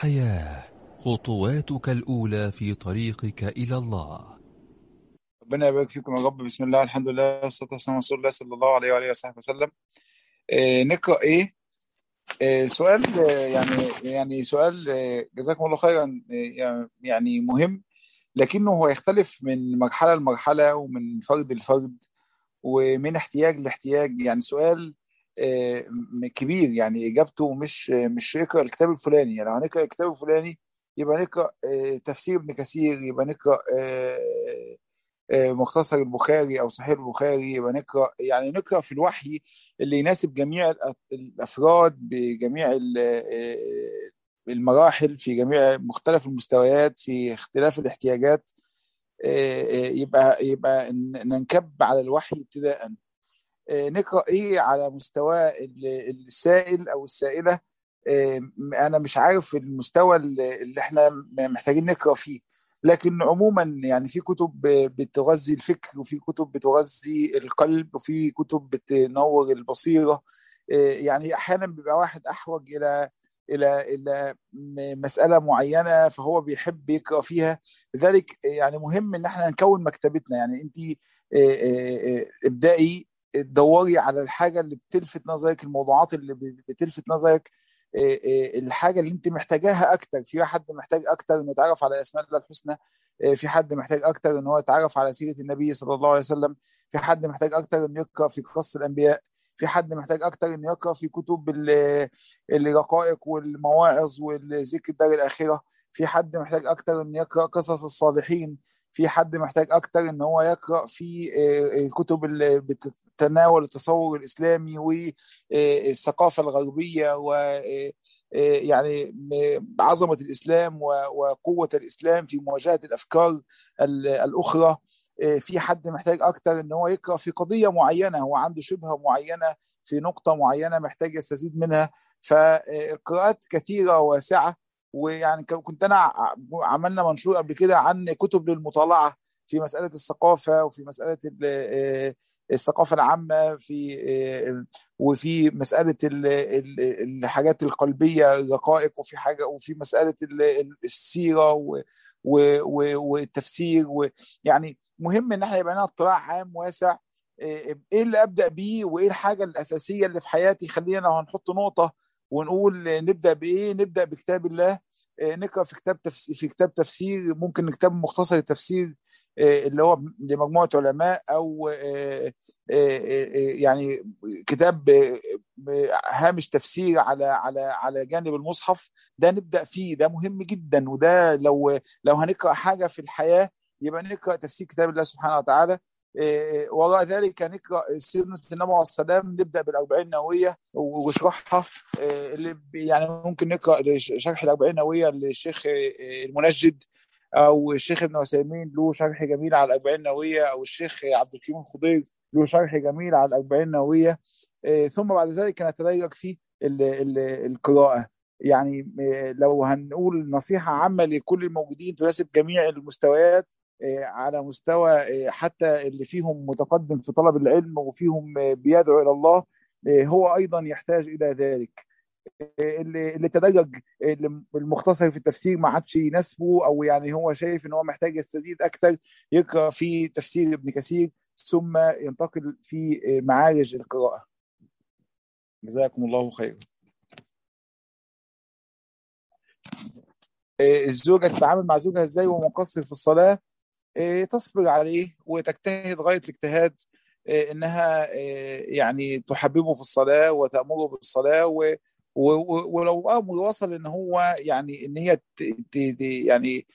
الحياة. خطواتك الأولى في طريقك إلى الله. ربنا يبارك فيكم يا رب. بسم الله الحمد لله والصلاة والسلام على رسول الله صلى الله عليه وآله وصحبه وسلم. آه نقرأ إيه؟ آه سؤال آه يعني يعني سؤال آه جزاكم الله خيرا يعني مهم لكنه هو يختلف من مرحلة لمرحلة ومن فرد لفرد ومن احتياج لاحتياج. يعني سؤال كبير يعني إجابته مش مش اقرأ الكتاب الفلاني. يعني لو هنقرأ الكتاب الفلاني يبقى نقرأ آه تفسير ابن كثير يبقى نقرأ آه مختصر البخاري أو صحيح البخاري يبقى نقرا يعني نقرا في الوحي اللي يناسب جميع الأفراد بجميع المراحل في جميع مختلف المستويات في اختلاف الاحتياجات. يبقى يبقى ننكب على الوحي ابتداء. نقرا إيه على مستوى السائل أو السائلة. أنا مش عارف المستوى اللي إحنا محتاجين نقرأ فيه. لكن عموما يعني في كتب بتغذي الفكر وفي كتب بتغذي القلب وفي كتب بتنور البصيرة. يعني أحيانا بيبقى واحد أحوج إلى إلى إلى مسألة معينة فهو بيحب يقرأ فيها. لذلك يعني مهم إن إحنا نكون مكتبتنا. يعني انت ابدأي دوري على الحاجة اللي بتلفت نظرك الموضوعات اللي بتلفت نظرك الحاجة اللي انت محتاجاها أكتر. في حد محتاج أكتر إنه يتعرف على أسماء الله الحسنى؟ في حد محتاج أكتر ان هو يتعرف على سيرة النبي صلى الله عليه وسلم؟ في حد محتاج أكتر إنه يقرأ في قصص الأنبياء؟ في حد محتاج أكتر إنه يقرأ في كتب الرقائق والمواعظ والذكر الدار الاخره في حد محتاج أكتر إنه يقرأ قصص الصالحين؟ في حد محتاج أكتر إن هو يقرأ في الكتب اللي بتتناول التصور الإسلامي والثقافه الغربية و يعني عظمة الإسلام وقوة الإسلام في مواجهة الأفكار الأخرى. في حد محتاج أكتر إن هو يقرأ في قضية معينة هو عنده شبهة معينة في نقطة معينة محتاج يستزيد منها. فالقراءات كثيرة واسعة ويعني كنت أنا عملنا منشور قبل كده عن كتب للمطالعة في مسألة الثقافة وفي مسألة الثقافة العامة في وفي مسألة الحاجات القلبية الرقائق وفي حاجة وفي مسألة السيره والتفسير يعني مهم إن إحنا يبقى لنا اطلاع عام واسع إيه اللي أبدأ بيه وإيه الحاجة الأساسية اللي في حياتي خلينا هنحط نقطة ونقول نبدأ بإيه؟ نبدأ بكتاب الله. نقرأ في كتاب تفسير في كتاب تفسير ممكن كتاب مختصر التفسير اللي هو لمجموعة علماء أو يعني كتاب هامش تفسير على على على جانب المصحف. ده نبدأ فيه. ده مهم جدا. وده لو لو هنقرأ حاجة في الحياة يبقى نقرأ تفسير كتاب الله سبحانه وتعالى. وراء ذلك نقرأ سيرة النبي عليه السلام نبدأ بالأربعين النووية وشرحها اللي يعني ممكن نقرأ شرح الأربعين النووية للشيخ المنجد أو الشيخ ابن عثيمين له شرح جميل على الأربعين النووية أو الشيخ عبد الكريم الخضير له شرح جميل على الأربعين النووية. ثم بعد ذلك نتدرج في القراءة. يعني لو هنقول نصيحة عامة لكل الموجودين تناسب جميع المستويات على مستوى حتى اللي فيهم متقدم في طلب العلم وفيهم بيدعو إلى الله هو أيضا يحتاج إلى ذلك. اللي اللي تدرج المختصر في التفسير ما عادش يناسبه أو يعني هو شايف إن هو محتاج يستزيد أكثر يقرأ في تفسير ابن كثير ثم ينتقل في معارج القراءة. جزاكم الله خيرا. الزوجة تتعامل مع زوجها إزاي وهو مقصر في الصلاة؟ تصبر عليه وتجتهد غاية الاجتهاد إنها يعني تحببه في الصلاة وتأمره بالصلاة و ولو أمر وصل إن هو يعني إن هي يعني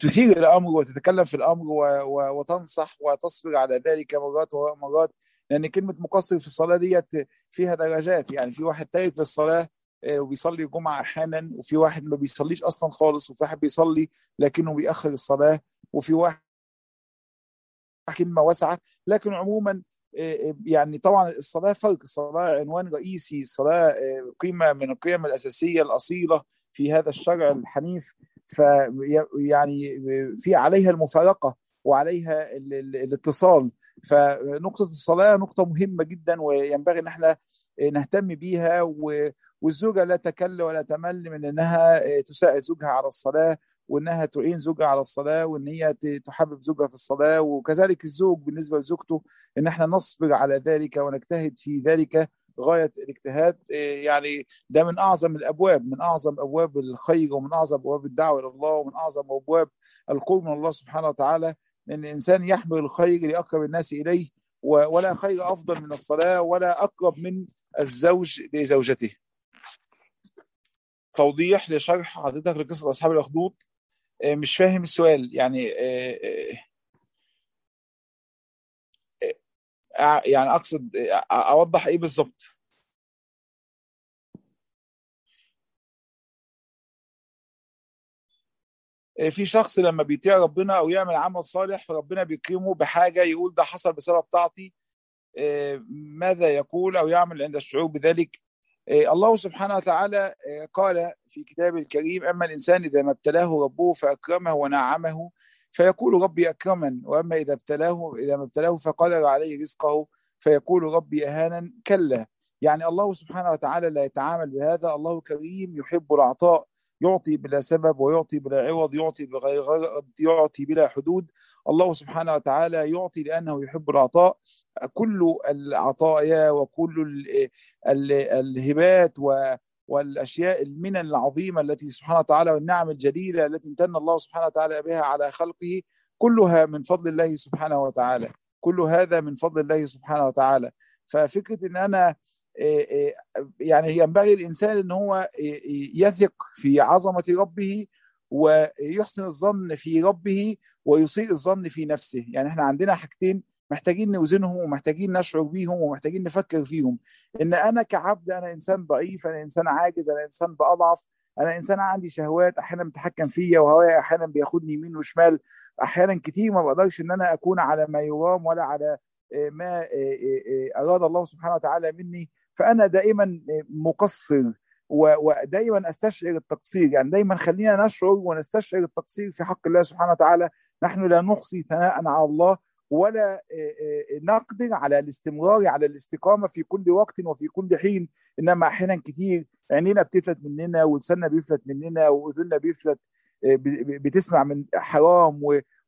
تثير الامر وتتكلم في الأمر وتنصح وتصبر على ذلك مرات ومرات لأن كلمة مقصر في الصلاة ديت فيها درجات. يعني في واحد تارك للصلاة وبيصلي الجمعه أحيانا وفي واحد ما بيصليش أصلا خالص وفي واحد بيصلي لكنه بيأخر الصلاة وفي واحد كلمة واسعة. لكن عموما يعني طبعا الصلاة فرق. الصلاة عنوان رئيسي الصلاه قيمه من القيم الأساسية الأصيلة في هذا الشرع الحنيف. فيعني في عليها المفارقة وعليها الاتصال. فنقطة الصلاة نقطة مهمة جدا وينبغي ان إحنا نهتم بيها والزوجة لا تكل ولا تمل من إنها تساعد زوجها على الصلاة وإنها تعين زوجها على الصلاة وإن هي تحبب زوجها في الصلاة. وكذلك الزوج بالنسبة لزوجته إن إحنا نصبر على ذلك ونجتهد في ذلك غاية الاجتهاد. يعني ده من أعظم الأبواب من أعظم أبواب الخير ومن أعظم أبواب الدعوة إلى الله ومن أعظم أبواب القرب من الله سبحانه وتعالى. إن الإنسان يحمل الخير لأقرب الناس إليه ولا خير أفضل من الصلاة ولا أقرب من الزوج لزوجته. توضيح لشرح حضرتك لقصة أصحاب الأخدود. مش فاهم السؤال. يعني يعني أقصد أوضح إيه بالظبط؟ في شخص لما بيطيع ربنا أو يعمل عمل صالح فربنا بيكرمه بحاجة يقول ده حصل بسبب طاعتي. ماذا يقول أو يعمل عند الشعور بذلك؟ الله سبحانه وتعالى قال في كتابه الكريم أما الإنسان إذا ما ابتلاه ربه فأكرمه ونعمه فيقول ربي اكرمن وأما إذا ابتلاه إذا ما ابتلاه فقدر عليه رزقه فيقول ربي اهانا كلا. يعني الله سبحانه وتعالى لا يتعامل بهذا الله كريم يحب العطاء. يعطي بلا سبب ويعطي بلا عوض يعطي بغير يعطي بلا حدود. الله سبحانه وتعالى يعطي لأنه يحب العطاء. كل العطايا وكل الهبات والأشياء المنن العظيمة التي سبحانه وتعالى والنعم الجليلة التي امتن الله سبحانه وتعالى بها على خلقه كلها من فضل الله سبحانه وتعالى. كل هذا من فضل الله سبحانه وتعالى. ففكرة إن أنا يعني ينبغي الإنسان إن هو يثق في عظمة ربه ويحسن الظن في ربه ويسيء الظن في نفسه. يعني إحنا عندنا حاجتين محتاجين نوزنهم ومحتاجين نشعر بيهم ومحتاجين نفكر فيهم. إن أنا كعبد أنا إنسان ضعيف أنا إنسان عاجز أنا إنسان بأضعف أنا إنسان عندي شهوات أحيانا بتحكم فيا وهوايا أحيانا بياخدني يمين وشمال. أحيانا كتير ما بقدرش إن أنا أكون على ما يرام ولا على ما أراد الله سبحانه وتعالى مني. فأنا دائما مقصر ودائما أستشعر التقصير. يعني دايما خلينا نشعر ونستشعر التقصير في حق الله سبحانه وتعالى. نحن لا نحصي ثناء على الله ولا نقدر على الاستمرار على الاستقامة في كل وقت وفي كل حين. إنما أحيانا كتير عينينا بتفلت مننا ولساننا بيفلت مننا وأذننا بيفلت بتسمع من حرام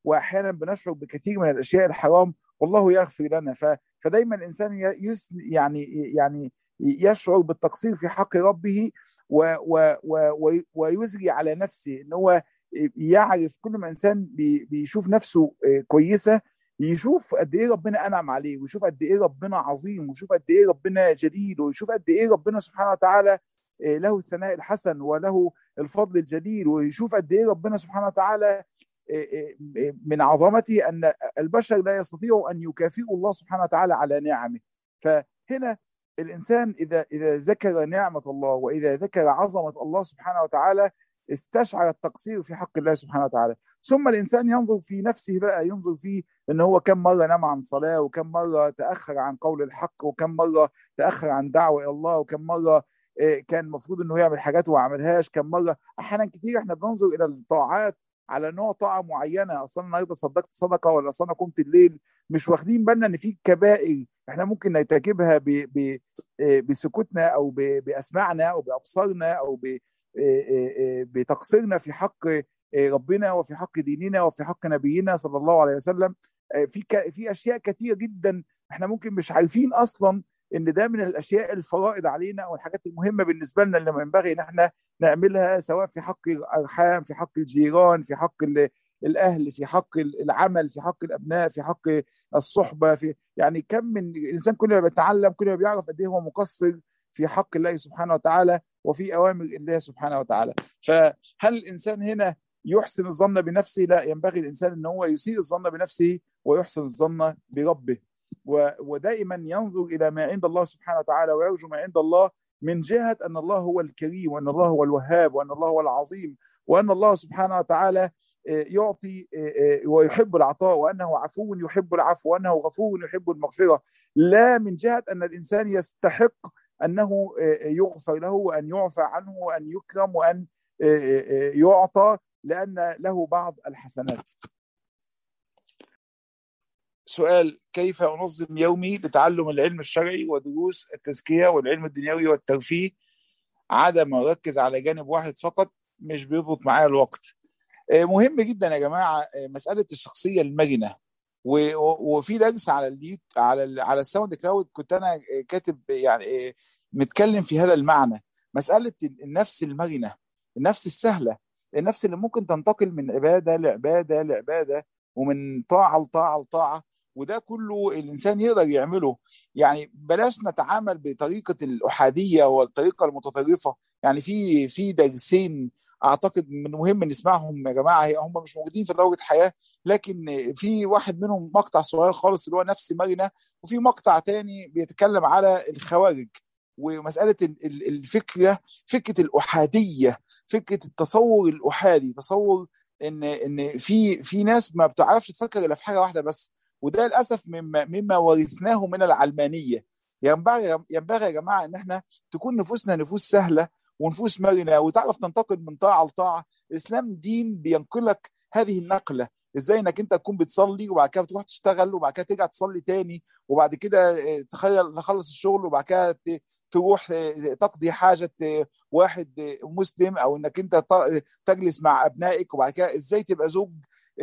واحيانا بنشعر بكثير من الأشياء الحرام. والله يغفر لنا. فدايما الإنسان يعني يعني يشعر بالتقصير في حق ربه و و و ويزري على نفسه إن هو يعرف كل ما إنسان بيشوف نفسه كويسة يشوف قد إيه ربنا أنعم عليه ويشوف قد إيه ربنا عظيم ويشوف قد إيه ربنا جليل ويشوف قد إيه ربنا سبحانه وتعالى له الثناء الحسن وله الفضل الجليل ويشوف قد إيه ربنا سبحانه وتعالى من عظمته أن البشر لا يستطيعوا أن يكافئوا الله سبحانه وتعالى على نعمه. فهنا الإنسان إذا إذا ذكر نعمة الله وإذا ذكر عظمة الله سبحانه وتعالى استشعر التقصير في حق الله سبحانه وتعالى. ثم الإنسان ينظر في نفسه بقى ينظر في إن هو كم مرة نام عن صلاة وكم مرة تأخر عن قول الحق وكم مرة تأخر عن دعوة إلى الله وكم مرة كان المفروض إنه يعمل حاجات وما عملهاش كم مرة. أحيانا كتير إحنا بننظر إلى الطاعات على نوع طاعه معينة أصلا النهارده صدقت صدقة ولا أصلا قمت الليل مش واخدين بالنا إن في كبائر إحنا ممكن نرتكبها. ب... بسكوتنا أو. بأسماعنا أو بأبصارنا أو ب... بتقصيرنا في حق ربنا وفي حق ديننا وفي حق نبينا صلى الله عليه وسلم في. في أشياء كثيرة جدا إحنا ممكن مش عارفين أصلا إن ده من الأشياء الفرائض علينا أو الحاجات المهمة بالنسبة لنا اللي ينبغي إن إحنا نعملها سواء في حق الأرحام في حق الجيران في حق الأهل في حق العمل في حق الأبناء في حق الصحبة في يعني كم من الانسان كل ما بيتعلم كل ما بيعرف قد إيه هو مقصر في حق الله سبحانه وتعالى وفي أوامر الله سبحانه وتعالى. فهل الإنسان هنا يحسن الظن بنفسه؟ لا ينبغي الإنسان إن هو يسيء الظن بنفسه ويحسن الظن بربه. ودائما ينظر إلى ما عند الله سبحانه وتعالى ويرجو ما عند الله من جهة أن الله هو الكريم وأن الله هو الوهاب وأن الله هو العظيم وأن الله سبحانه وتعالى يعطي ويحب العطاء وأنه عفو يحب العفو وأنه غفور يحب المغفرة لا من جهة أن الإنسان يستحق أنه يغفر له وأن يعفى عنه وأن يكرم وأن يعطى لأن له بعض الحسنات. سؤال كيف أنظم يومي لتعلم العلم الشرعي ودروس التزكية والعلم الدنيوي والترفيه عدم اركز على جانب واحد فقط مش بيضبط معايا الوقت؟ مهم جدا يا جماعة مسألة الشخصية المرنة. وفي درس على على على ال SoundCloud كنت أنا كاتب يعني متكلم في هذا المعنى. مسألة النفس المرنة النفس السهلة النفس اللي ممكن تنتقل من عبادة لعبادة لعبادة ومن طاعة لطاعة لطاعة. وده كله الإنسان يقدر يعمله. يعني بلاش نتعامل بطريقة الأحادية والطريقة المتطرفة. يعني في في درسين أعتقد من مهم نسمعهم يا جماعة. هم مش موجودين في دوره حياة لكن في واحد منهم مقطع صغير خالص اللي هو نفس مرنه وفي مقطع تاني بيتكلم على الخوارج. ومسألة الفكرة فكرة الأحادية فكرة التصور الأحادي تصور إن إن في في ناس ما بتعرفش تفكر إلا في حاجة واحدة بس. وده للأسف مما مما ورثناه من العلمانية. ينبغي ينبغي يا جماعة إن إحنا تكون نفوسنا نفوس سهلة ونفوس مرنة وتعرف تنتقل من طاعة لطاعة. الإسلام دين بينقلك هذه النقلة. إزاي إنك أنت تكون بتصلي وبعد كده تروح تشتغل وبعد كده ترجع تصلي تاني وبعد كده تخيل تخلص الشغل وبعد كده تروح تقضي حاجة واحد مسلم أو إنك أنت تجلس مع أبنائك وبعد كده إزاي تبقى زوج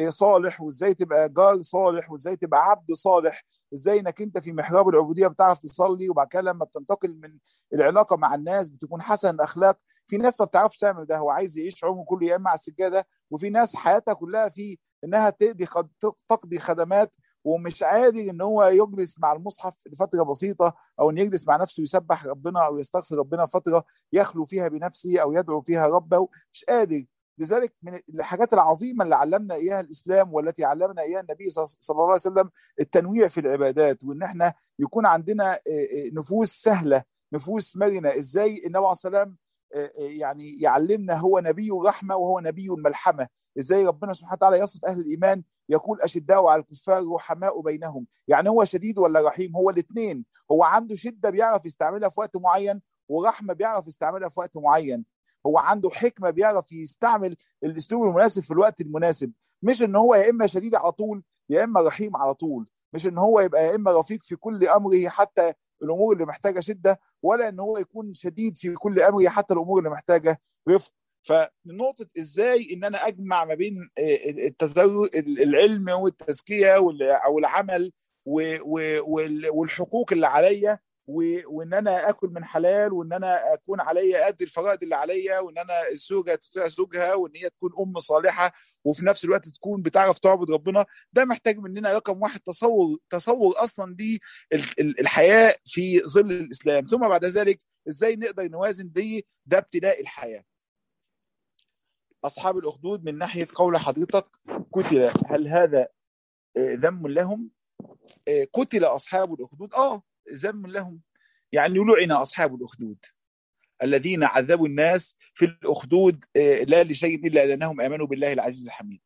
صالح وإزاي تبقى جار صالح وإزاي تبقى عبد صالح إزاي إنك أنت في محراب العبودية بتعرف تصلي وبعد كده لما بتنتقل من العلاقة مع الناس بتكون حسن الاخلاق في ناس ما بتعرفش تعمل ده هو عايز يعيش عمره كله يا إما على السجادة وفي ناس حياتها كلها في إنها تقضي خد... تقضي خدمات ومش قادر إن هو يجلس مع المصحف لفترة بسيطة أو إن يجلس مع نفسه يسبح ربنا أو يستغفر ربنا فترة يخلو فيها بنفسه أو يدعو فيها ربه مش قادر. لذلك من الحاجات العظيمة اللي علمنا إياها الإسلام والتي علمنا إياها النبي صلى الله عليه وسلم التنويع في العبادات وإن إحنا يكون عندنا نفوس سهلة نفوس مرنة. إزاي؟ النبي عليه السلام يعني يعلمنا هو نبي الرحمه وهو نبي الملحمه إزاي ربنا سبحانه وتعالى يصف أهل الإيمان؟ يقول أشداء على الكفار رحماء بينهم. يعني هو شديد ولا رحيم؟ هو الاثنين هو عنده شدة بيعرف يستعملها في وقت معين ورحمة بيعرف يستعملها في وقت معين. هو عنده حكمة بيعرف يستعمل الأسلوب المناسب في الوقت المناسب. مش إن هو يا إما شديد على طول يا إما رحيم على طول. مش إن هو يبقى يا إما رفيق في كل أمره حتى الأمور اللي محتاجة شدة ولا إن هو يكون شديد في كل أمره حتى الأمور اللي محتاجة رفق. فنقطة إزاي إن أنا أجمع ما بين التزوج العلم والتزكية أو العمل والحقوق اللي عليا وإن أنا آكل من حلال وإن أنا أكون عليا قد الفرائض اللي عليا وإن أنا الزوجة تطيع زوجها وإن هي تكون أم صالحة وفي نفس الوقت تكون بتعرف تعبد ربنا ده محتاج مننا رقم واحد تصور تصور أصلا للحياه في ظل الإسلام. ثم بعد ذلك إزاي نقدر نوازن دي ده ابتداء الحياة. أصحاب الأخدود من ناحية قول حضرتك قتل هل هذا ذم لهم؟ قتل أصحاب الأخدود. آه ذم لهم. يعني لعن أصحاب الأخدود الذين عذبوا الناس في الأخدود لا لشيء إلا لأنهم آمنوا بالله العزيز الحميد.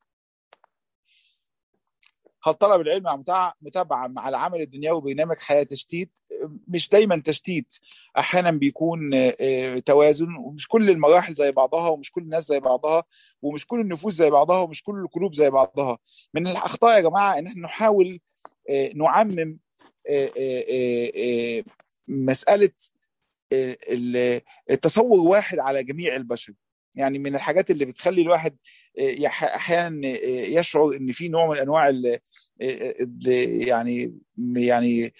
هل طلب العلم مع متابعة مع العمل الدنيوي برنامج حياة تشتيت؟ مش دايما تشتيت. أحيانا بيكون توازن ومش كل المراحل زي بعضها ومش كل الناس زي بعضها ومش كل النفوس زي بعضها ومش كل القلوب زي بعضها. من الأخطاء يا جماعة إن إحنا نحاول نعمم مسألة التصور واحد على جميع البشر. يعني من الحاجات اللي بتخلي الواحد أحيانا يشعر إن في نوع من أنواع يعني يعني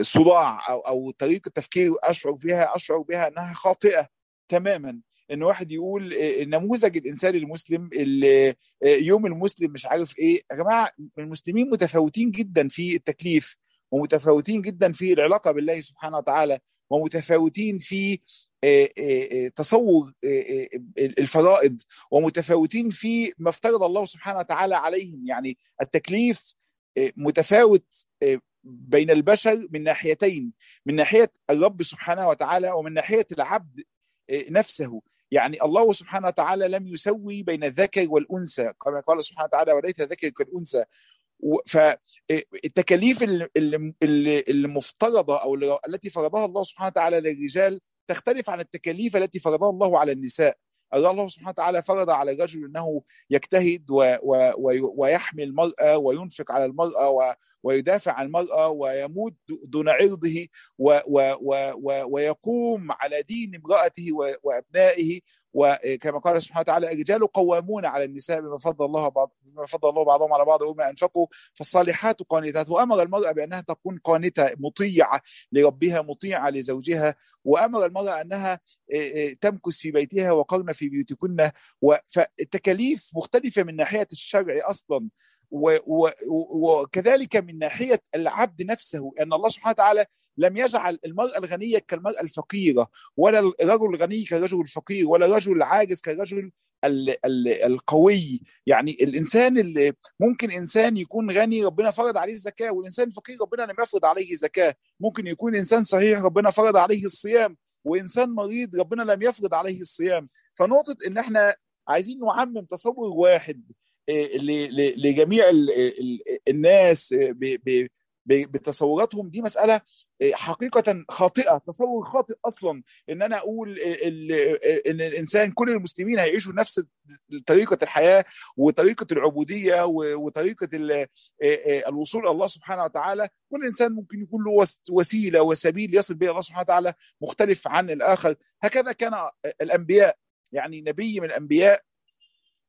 صداع أو أو طريقة تفكير أشعر فيها أشعر بها إنها خاطئة تماما. إن واحد يقول نموذج الإنسان المسلم يوم المسلم مش عارف إيه. يا جماعة المسلمين متفاوتين جدا في التكليف. ومتفاوتين جدا في العلاقة بالله سبحانه وتعالى ومتفاوتين في تصور الفرائض ومتفاوتين في ما افترض الله سبحانه وتعالى عليهم. يعني التكليف متفاوت بين البشر من ناحيتين من ناحية الرب سبحانه وتعالى ومن ناحية العبد نفسه. يعني الله سبحانه وتعالى لم يسوي بين الذكر والأنثى كما قال سبحانه وتعالى وليس ذكر كالانثى فالتكاليف المفترضة أو التي فرضها الله سبحانه وتعالى للرجال تختلف عن التكاليف التي فرضها الله على النساء. الله سبحانه وتعالى فرض على الرجل أنه يجتهد ويحمي المرأة وينفق على المرأة ويدافع عن المرأة ويموت دون عرضه ويقوم على دين امرأته وأبنائه وكما قال سبحانه وتعالى الرجال قوامون على النساء بما فضل الله بعض بما فضل الله بعضهم على بعض وما أنفقوا فالصالحات قانتات. وأمر المرأة بأنها تكون قانتة مطيعة لربها مطيعة لزوجها. وأمر المرأة أنها تمكث في بيتها وقرن في بيوتكن. فالتكاليف مختلفة من ناحية الشرع أصلا. وكذلك من ناحية العبد نفسه أن الله سبحانه وتعالى لم يجعل المرأة الغنية كالمرأة الفقيرة ولا الرجل الغني كالرجل الفقير ولا الرجل العاجز كالرجل القوي. يعني الإنسان اللي ممكن إنسان يكون غني ربنا فرض عليه الزكاة والإنسان الفقير ربنا لم يفرض عليه زكاة. ممكن يكون إنسان صحيح ربنا فرض عليه الصيام وإنسان مريض ربنا لم يفرض عليه الصيام. فنقطة إن إحنا عايزين نعمم تصور واحد لجميع الناس بتصوراتهم. دي مسألة حقيقة خاطئة تصور خاطئ أصلا. إن أنا أقول إن الإنسان كل المسلمين هيعيشوا نفس طريقة الحياة وطريقة العبودية وطريقة الوصول إلى الله سبحانه وتعالى. كل إنسان ممكن يكون له وسيلة وسبيل يصل به الله سبحانه وتعالى مختلف عن الآخر. هكذا كان الأنبياء. يعني نبي من الأنبياء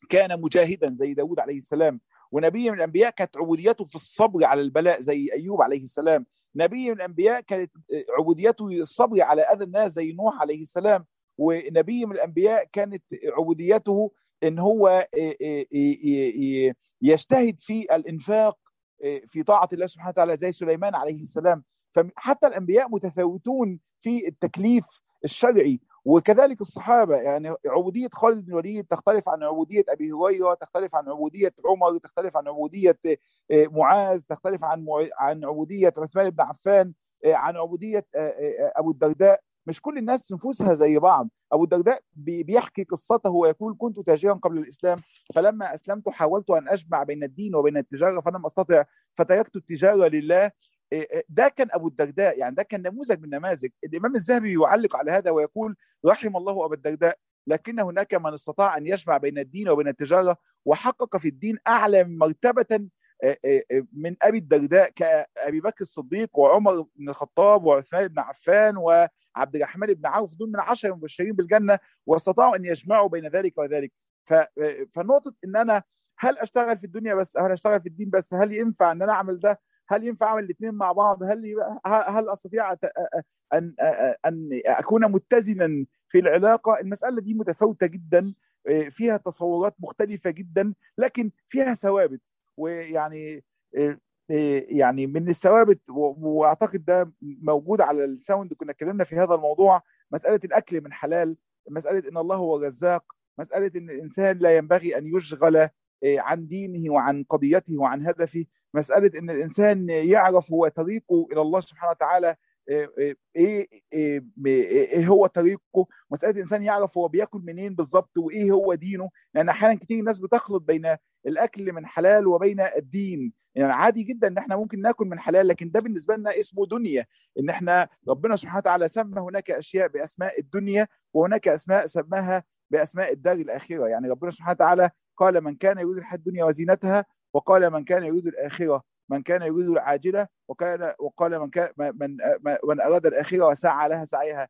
كان مجاهدا زي داود عليه السلام. ونبي من الأنبياء كانت عبوديته في الصبر على البلاء زي أيوب عليه السلام. نبي من الأنبياء كانت عبوديته الصبر على أذى الناس زي نوح عليه السلام. ونبي من الأنبياء كانت عبوديته إن هو يجتهد في الإنفاق في طاعة الله سبحانه وتعالى زي سليمان عليه السلام. فحتى الأنبياء متفاوتون في التكليف الشرعي. وكذلك الصحابة يعني عبودية خالد بن الوليد تختلف عن عبودية أبي هريرة تختلف عن عبودية عمر تختلف عن عبودية معاذ تختلف عن عن عبودية عثمان بن عفان عن عبودية أبو الدرداء. مش كل الناس نفوسها زي بعض. أبو الدرداء بيحكي قصته ويقول كنت تاجرا قبل الإسلام فلما أسلمت حاولت أن أجمع بين الدين وبين التجارة فلم أستطع فتركت التجارة لله. ده كان أبو الدرداء يعني ده كان نموذج من نماذج. الإمام الذهبي يعلق على هذا ويقول رحم الله أبا الدرداء لكن هناك من استطاع أن يجمع بين الدين وبين التجارة وحقق في الدين أعلى مرتبة من أبي الدرداء كأبي بكر الصديق وعمر بن الخطاب وعثمان بن عفان وعبد الرحمن بن عوف دول من عشر المبشرين بالجنة واستطاعوا أن يجمعوا بين ذلك وذلك. فنقطة إن أنا هل أشتغل في الدنيا بس هل أشتغل في الدين بس هل ينفع إن أنا أعمل ده؟ هل ينفع أعمل الاثنين مع بعض؟ هل هل أستطيع ان أن أكون متزنا في العلاقة؟ المسألة دي متفاوتة جدا فيها تصورات مختلفة جدا لكن فيها ثوابت. ويعني يعني من الثوابت وأعتقد ده موجود على الساوند. كنا اتكلمنا في هذا الموضوع مسألة الأكل من حلال مسألة إن الله هو الرزاق مسألة إن الإنسان لا ينبغي أن يشغل عن دينه وعن قضيته وعن هدفه. مسألة إن الإنسان يعرف هو طريقه إلى الله سبحانه وتعالى إيه إيه, إيه هو طريقه؟ مسألة الإنسان يعرف هو بياكل منين بالظبط وإيه هو دينه؟ لأن أحيانا كتير الناس بتخلط بين الأكل من حلال وبين الدين. يعني عادي جدا إن إحنا ممكن ناكل من حلال لكن ده بالنسبة لنا اسمه دنيا. إن إحنا ربنا سبحانه وتعالى سمى هناك أشياء بأسماء الدنيا وهناك أسماء سماها بأسماء الدار الآخرة. يعني ربنا سبحانه وتعالى قال من كان يريد الحياة الدنيا وزينتها وقال من كان يريد الآخرة من كان يريد العاجلة وكان وقال من كان من من أراد الآخرة وسعى لها سعيها.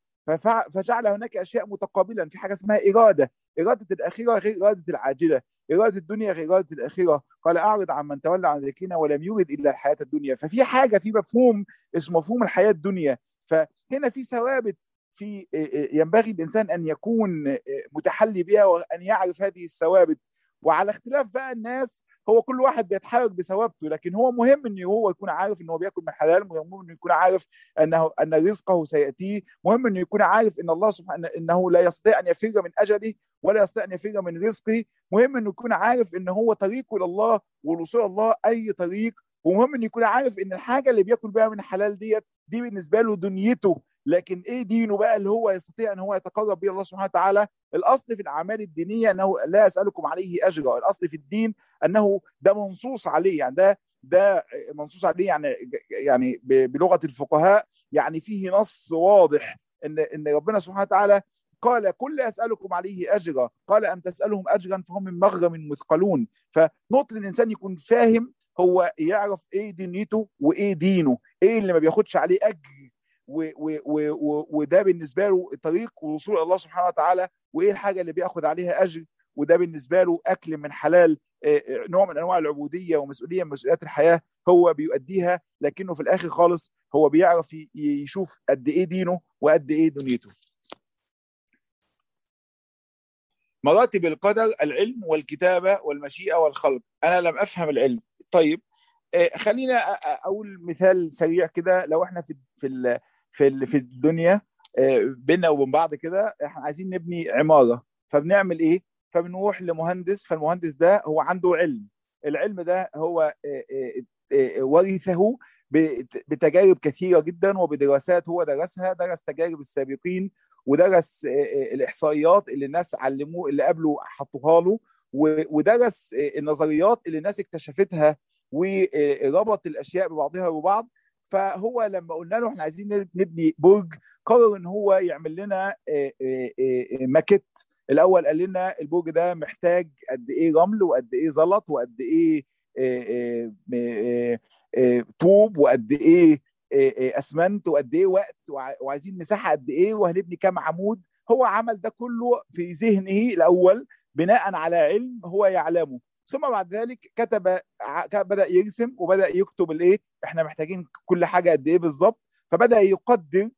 فجعل هناك أشياء متقابلا. في حاجة اسمها إرادة. إرادة الآخرة غير إرادة العاجلة. إرادة الدنيا غير إرادة الآخرة. قال أعرض عن من تولى عن ذكرنا ولم يرد إلا الحياة الدنيا. ففي حاجة في مفهوم اسمه مفهوم الحياة الدنيا. فهنا في ثوابت في ينبغي الإنسان أن يكون متحلي بها وأن يعرف هذه الثوابت. وعلى اختلاف بقى الناس هو كل واحد بيتحرك بثوابته لكن هو مهم إن هو يكون عارف إن هو بياكل من حلال مهم إنه يكون عارف أنه أن رزقه سيأتيه مهم إنه يكون عارف إن الله سبحانه إنه لا يستطيع أن يفر من أجله ولا يستطيع أن يفر من رزقه. مهم إنه يكون عارف إن هو طريقه إلى الله والوصول الله أي طريق ومهم إنه يكون عارف إن الحاجة اللي بياكل بيها من الحلال ديت دي بالنسبة له دنيته. لكن إيه دينه بقى اللي هو يستطيع ان هو يتقرب به الله سبحانه وتعالى؟ الأصل في الأعمال الدينية أنه لا اسالكم عليه أجرا. الأصل في الدين أنه ده منصوص عليه يعني ده ده منصوص عليه يعني يعني بلغة الفقهاء يعني فيه نص واضح ان إن ربنا سبحانه وتعالى قال كل اسالكم عليه أجرا. قال أم تسألهم أجرا فهم من مغرم مثقلون. فنقطة الإنسان يكون فاهم هو يعرف إيه دنيته وإيه دينه إيه اللي ما بياخدش عليه أجر و و و وده بالنسبة له طريق الوصول إلى الله سبحانه وتعالى وإيه الحاجة اللي بياخد عليها أجر؟ وده بالنسبة له أكل من حلال نوع من أنواع العبودية ومسؤولية من مسؤوليات الحياة هو بيؤديها لكنه في الآخر خالص هو بيعرف يشوف قد إيه دينه وقد إيه دنيته. مراتب القدر العلم والكتابة والمشيئة والخلق. أنا لم أفهم العلم. طيب خلينا أقول مثال سريع كده. لو إحنا في في في في الدنيا بيننا وبين بعض كده إحنا عايزين نبني عمارة. فبنعمل إيه؟ فبنروح لمهندس فالمهندس ده هو عنده علم. العلم ده هو ورثه بتجارب كثيرة جدا وبدراسات هو درسها. درس تجارب السابقين ودرس الإحصائيات اللي الناس علموه اللي قبله حطوها له ودرس النظريات اللي الناس اكتشفتها وربط الأشياء ببعضها وبعض فهو لما قلنا له إحنا عايزين نبني برج قرر إن هو يعمل لنا ماكيت. الأول قال لنا البرج ده محتاج قد إيه رمل وقد إيه زلط وقد إيه طوب وقد إيه أسمنت وقد إيه وقت وعايزين مساحة قد إيه وهنبني كام عمود. هو عمل ده كله في ذهنه الأول بناء على علم هو يعلمه. ثم بعد ذلك كتب بدأ يرسم وبدأ يكتب الإيه؟ إحنا محتاجين كل حاجة قد إيه بالظبط؟ فبدأ يقدر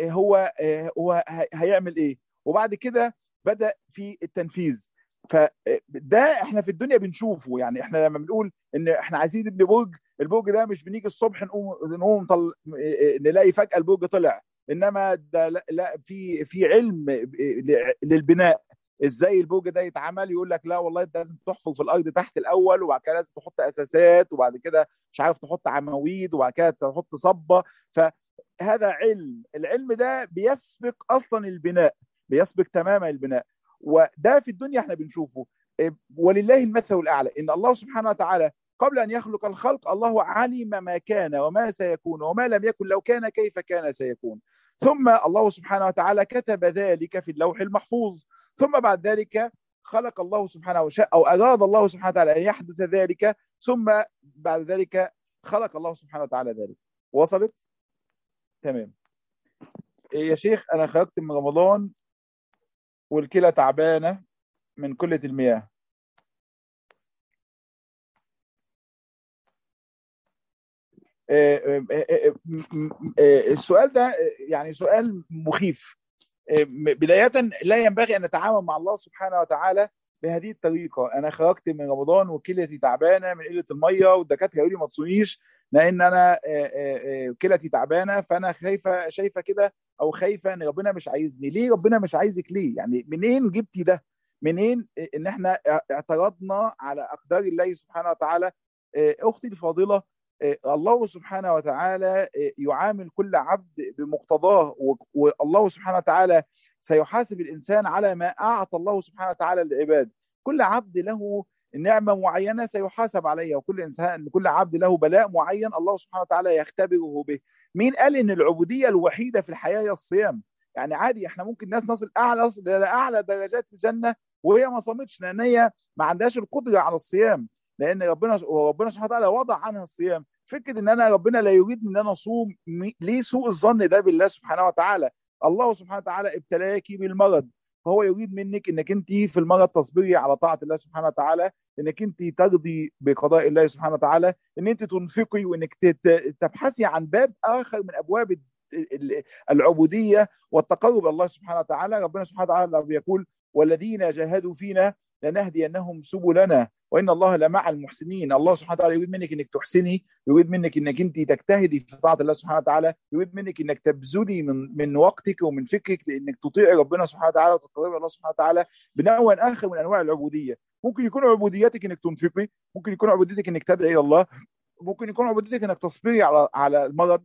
هو هو هيعمل إيه؟ وبعد كده بدأ في التنفيذ. فده إحنا في الدنيا بنشوفه. يعني إحنا لما بنقول إن إحنا عايزين نبني برج البرج ده مش بنيجي الصبح نقوم نقوم طل... نلاقي فجأة البرج طلع. إنما ده لا, لا في في علم للبناء. إزاي البرج ده يتعمل؟ يقول لك لا والله أنت لازم تحفر في الأرض تحت الأول وبعد كده لازم تحط أساسات وبعد كده مش عارف تحط عواميد وبعد كده تحط صبة. فهذا علم العلم ده بيسبق أصلا البناء بيسبق تماما البناء. وده في الدنيا إحنا بنشوفه. ولله المثل الأعلى. إن الله سبحانه وتعالى قبل أن يخلق الخلق الله علم ما كان وما سيكون وما لم يكن لو كان كيف كان سيكون. ثم الله سبحانه وتعالى كتب ذلك في اللوح المحفوظ. ثم بعد ذلك خلق الله سبحانه وتعالى أو اراد الله سبحانه وتعالى ان يحدث ذلك ثم بعد ذلك خلق الله سبحانه وتعالى ذلك وصلت تمام يا شيخ أنا خرجت من رمضان والكلى تعبانه من قله المياه السؤال ده يعني سؤال مخيف بداية لا ينبغي أن نتعامل مع الله سبحانه وتعالى بهذه الطريقة. أنا خرجت من رمضان وكلتي تعبانة من قلة المية والدكاترة يقولوا لي ما تصونيش لأن أنا كلتي تعبانة فأنا خايفة شايفة كده أو خايفة إن ربنا مش عايزني. ليه ربنا مش عايزك ليه؟ يعني منين جبتي ده؟ منين إن إحنا اعترضنا على أقدار الله سبحانه وتعالى؟ أختي الفاضلة الله سبحانه وتعالى يعامل كل عبد بمقتضاه والله سبحانه وتعالى سيحاسب الإنسان على ما أعطى الله سبحانه وتعالى للعباد. كل عبد له نعمة معينة سيحاسب عليها وكل إنسان كل عبد له بلاء معين الله سبحانه وتعالى يختبره به. مين قال إن العبودية الوحيدة في الحياة هي الصيام؟ يعني عادي إحنا ممكن ناس نصل أعلى إلى أعلى درجات الجنة وهي ما صامتش لأن هي ما عندهاش القدرة على الصيام. لأن ربنا ربنا سبحانه وتعالى وضع عنها الصيام. فكرة إن أنا ربنا لا يريد إن أنا أصوم ليه سوء الظن ده بالله سبحانه وتعالى؟ الله سبحانه وتعالى ابتلاك بالمرض. فهو يريد منك إنك أنت في المرض تصبري على طاعة الله سبحانه وتعالى إنك أنت ترضي بقضاء الله سبحانه وتعالى إن أنت تنفقي وإنك تبحثي عن باب آخر من أبواب العبودية والتقرب إلى الله سبحانه وتعالى. ربنا سبحانه وتعالى بيقول والذين جاهدوا فينا لنهدينهم سبلنا وإن الله لمع المحسنين. الله سبحانه وتعالى يريد منك إنك تحسني يريد منك إنك أنت تجتهدي في طاعة الله سبحانه وتعالى يريد منك إنك تبذلي من من وقتك ومن فكرك لإنك تطيعي ربنا سبحانه وتعالى وتقربي الله سبحانه وتعالى بنوع آخر من أنواع العبودية. ممكن يكون عبوديتك إنك تنفقي ممكن يكون عبوديتك إنك تدعي إلى الله ممكن يكون عبوديتك إنك تصبري على على المرض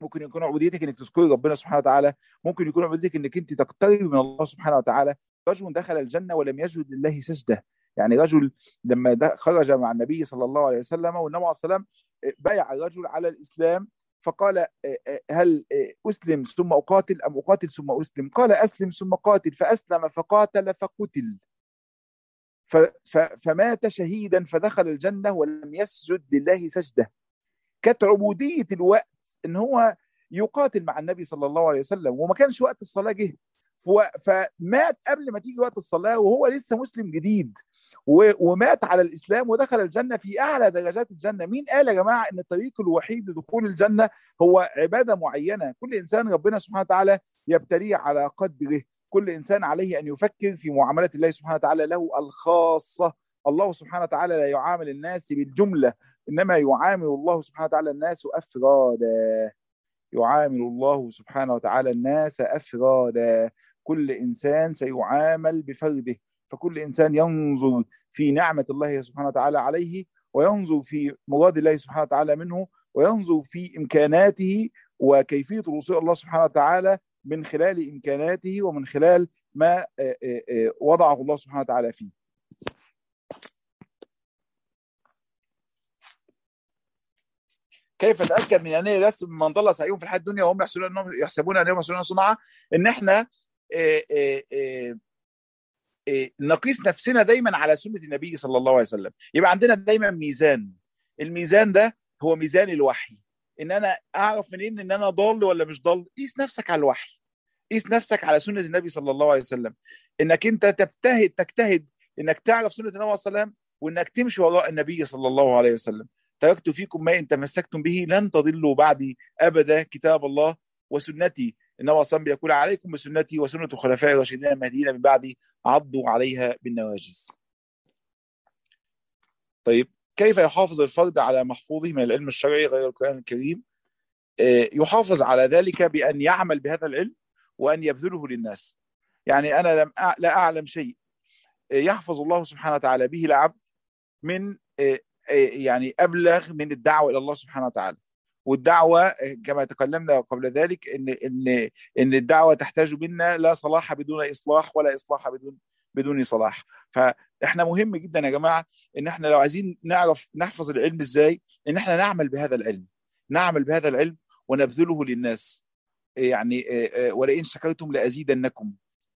ممكن يكون عبوديتك إنك تذكري ربنا سبحانه وتعالى ممكن يكون عبوديتك إنك أنت تقتربي من الله سبحانه وتعالى. رجل دخل الجنة ولم يسجد لله سجدة. يعني رجل لما خرج مع النبي صلى الله عليه وسلم والنبي عليه السلام بايع الرجل على الإسلام فقال هل أسلم ثم أقاتل أم أقاتل ثم أسلم؟ قال أسلم ثم قاتل فأسلم فقاتل فقتل. فمات شهيدا فدخل الجنة ولم يسجد لله سجدة. كانت عبودية الوقت إن هو يقاتل مع النبي صلى الله عليه وسلم وما كانش وقت الصلاة جه. فمات قبل ما تيجي وقت الصلاة وهو لسه مسلم جديد. ومات على الإسلام ودخل الجنة في أعلى درجات الجنة. مين قال يا جماعة أن الطريق الوحيد لدخول الجنة هو عبادة معينة؟ كل إنسان ربنا سبحانه وتعالى يبتليه على قدره. كل إنسان عليه أن يفكر في معاملة الله سبحانه وتعالى له الخاصة. الله سبحانه وتعالى لا يعامل الناس بالجملة. إنما يعامل الله سبحانه وتعالى الناس أفرادا. يعامل الله سبحانه وتعالى الناس أفرادا. كل إنسان سيعامل بفرده فكل إنسان ينظر في نعمة الله سبحانه وتعالى عليه وينظر في مراد الله سبحانه وتعالى منه وينظر في إمكاناته وكيفية الوصول الله سبحانه وتعالى من خلال إمكاناته ومن خلال ما وضعه الله سبحانه وتعالى فيه. كيف اتاكد من انني لست من ضل سعيهم في الحياة الدنيا وهم يحسبون انهم يحسبون أنهم يحسنون صنعا؟ إن إحنا نقيس نفسنا دايما على سنة النبي صلى الله عليه وسلم. يبقى عندنا دايما ميزان. الميزان ده هو ميزان الوحي. إن أنا أعرف منين إن أنا ضال ولا مش ضال؟ قيس نفسك على الوحي. قيس نفسك على سنة النبي صلى الله عليه وسلم. إنك أنت تجتهد تجتهد إنك تعرف سنة النبي صلى الله عليه وسلم وإنك تمشي وراء النبي صلى الله عليه وسلم. تركت فيكم ما إن تمسكتم به لن تضلوا بعدي أبدا كتاب الله وسنتي. صلى الله يقول عليكم بسنتي وسنة الخلفاء الراشدين المهديين من بعدي عضوا عليها بالنواجز. طيب كيف يحافظ الفرد على محفوظه من العلم الشرعي غير القرآن الكريم؟ يحافظ على ذلك بأن يعمل بهذا العلم وأن يبذله للناس. يعني أنا لم لا أعلم شيء يحفظ الله سبحانه وتعالى به العبد من يعني أبلغ من الدعوة إلى الله سبحانه وتعالى والدعوة كما تكلمنا قبل ذلك إن إن إن الدعوة تحتاج منا لا صلاح بدون إصلاح ولا إصلاح بدون بدون صلاح. فإحنا مهم جدا يا جماعة إن إحنا لو عايزين نعرف نحفظ العلم إزاي إن إحنا نعمل بهذا العلم نعمل بهذا العلم ونبذله للناس. يعني ولئن شكرتم لأزيدنكم.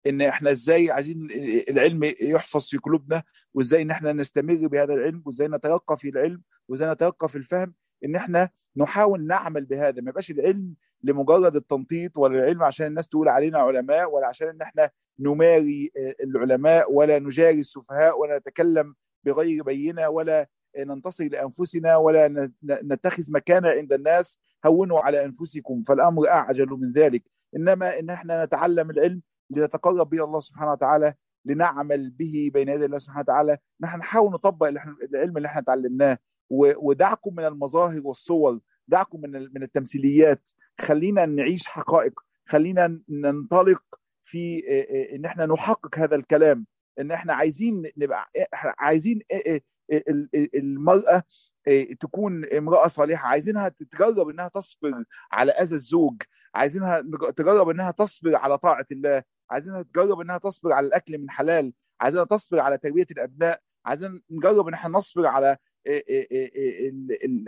إن إحنا إزاي عايزين العلم يحفظ في قلوبنا وإزاي إن إحنا نستمر بهذا العلم وإزاي نترقى في العلم وإزاي نترقى في الفهم. إن إحنا نحاول نعمل بهذا. ما يبقاش العلم لمجرد التنطيط ولا العلم عشان الناس تقول علينا علماء ولا عشان إن إحنا نماري العلماء ولا نجاري السفهاء ولا نتكلم بغير بينة ولا ننتصر لأنفسنا ولا نتخذ مكانة عند الناس. هونوا على أنفسكم فالأمر أعجل من ذلك. إنما إن إحنا نتعلم العلم لنتقرب به الله سبحانه وتعالى لنعمل به بين يدي الله سبحانه وتعالى. نحن نحاول نطبق العلم اللي إحنا اتعلمناه. ودعكم من المظاهر والصور دعكم من من التمثيليات. خلينا نعيش حقائق. خلينا ننطلق في إن إحنا نحقق هذا الكلام. إن إحنا عايزين نبقى عايزين المرأة تكون امرأة صالحة. عايزينها تجرب إنها تصبر على أذى الزوج. عايزينها تجرب إنها تصبر على طاعة الله. عايزينها تجرب إنها تصبر على الأكل من حلال. عايزينها تصبر على تربية الأبناء. عايزين نجرب إن إحنا نصبر على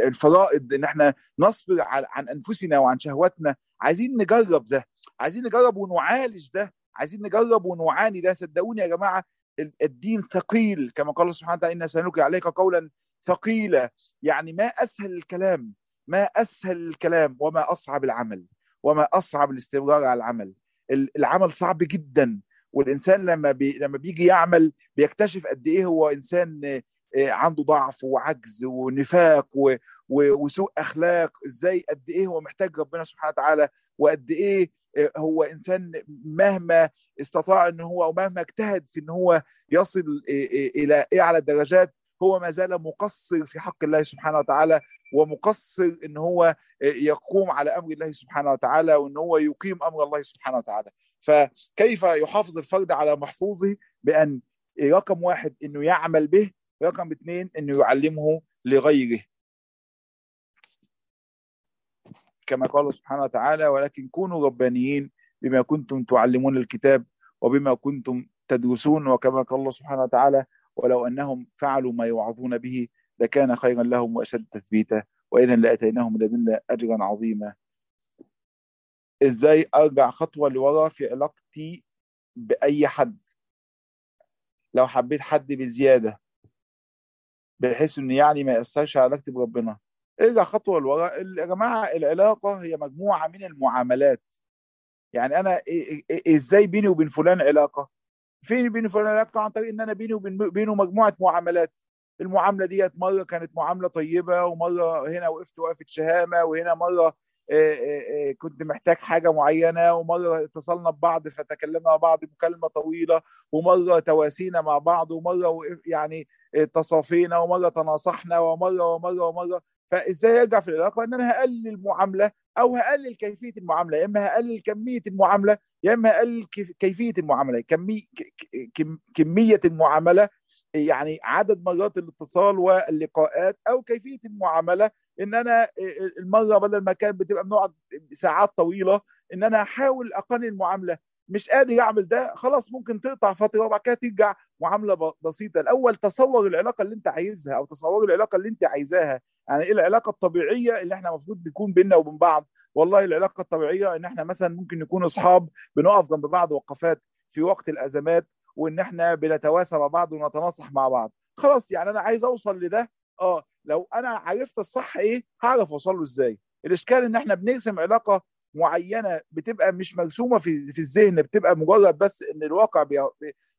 الفرائض إن إحنا نصبر عن أنفسنا وعن شهواتنا. عايزين نجرب ده. عايزين نجرب ونعالج ده. عايزين نجرب ونعاني ده. صدقوني يا جماعة الدين ثقيل. كما قال سبحانه وتعالى إن سنلقي عليك قولا ثقيلا. يعني ما أسهل الكلام. ما أسهل الكلام. وما أصعب العمل. وما أصعب الاستمرار على العمل. العمل صعب جدا. والإنسان لما بي لما بيجي يعمل بيكتشف قد إيه هو إنسان عنده ضعف وعجز ونفاق. وسوء أخلاق. إزاي؟ قد إيه هو محتاج ربنا سبحانه وتعالى؟ وقد إيه هو إنسان مهما استطاع إن هو أو مهما اجتهد في إن هو يصل إلى اعلى الدرجات هو ما زال مقصر في حق الله سبحانه وتعالى ومقصر إن هو يقوم على أمر الله سبحانه وتعالى وإن هو يقيم أمر الله سبحانه وتعالى. فكيف يحافظ الفرد على محفوظه؟ بأن رقم واحد إنه يعمل به رقم اثنين إنه يعلمه لغيره. كما قال سبحانه وتعالى ولكن كونوا ربانيين بما كنتم تعلمون الكتاب وبما كنتم تدرسون وكما قال الله سبحانه وتعالى ولو أنهم فعلوا ما يوعظون به لكان خيرا لهم وأشد تثبيتا واذا لأتيناهم لدنا اجرا عظيما. إزاي أرجع خطوة لورا في علاقتي بأي حد؟ لو حبيت حد بزيادة بحيث إنه يعني ما يأثرش على علاقتي بربنا. إرجع خطوة لورا. يا جماعة العلاقة هي مجموعة من المعاملات. يعني أنا إزاي بيني وبين فلان علاقة؟ فين بيني وبين فلان علاقة؟ عن طريق إن أنا بيني وبين بينه مجموعة معاملات. المعاملة ديت مرة كانت معاملة طيبة ومرة هنا وقفت وقفة شهامة وهنا مرة كنت محتاج حاجة معينة ومرة اتصلنا ببعض فتكلمنا مع بعض مكالمة طويلة ومرة تواسينا مع بعض ومرة يعني تصافينا ومرة تناصحنا ومرة ومرة ومرة. فإزاي أرجع في العلاقة؟ إن أنا هقلل المعاملة أو هقلل كيفية المعاملة. يا إما هقلل كمية المعاملة يا إما هقلل كيفية المعاملة. كمي كمية المعاملة يعني عدد مرات الاتصال واللقاءات أو كيفية المعاملة. إن أنا المرة بدل ما كانت بتبقى بنقعد ساعات طويلة إن أنا أحاول أقنن المعاملة. مش قادر اعمل ده خلاص ممكن تقطع فترة وبعد كده ترجع معامله بسيطة. الأول تصور العلاقة اللي أنت عايزها أو تصور العلاقة اللي أنت عايزاها. يعني إيه العلاقة الطبيعية اللي إحنا المفروض تكون بيننا وبين بعض؟ والله العلاقة الطبيعية إن إحنا مثلا ممكن نكون أصحاب بنقف جنب بعض وقفات في وقت الأزمات وإن إحنا بنتواسى مع بعض ونتناصح مع بعض. خلاص يعني أنا عايز أوصل لده؟ آه. لو أنا عرفت الصح إيه؟ هعرف أوصل له إزاي؟ الإشكال إن إحنا بنقسم علاقة معينة بتبقى مش مرسومه في في الذهن بتبقى مجرد بس إن الواقع بي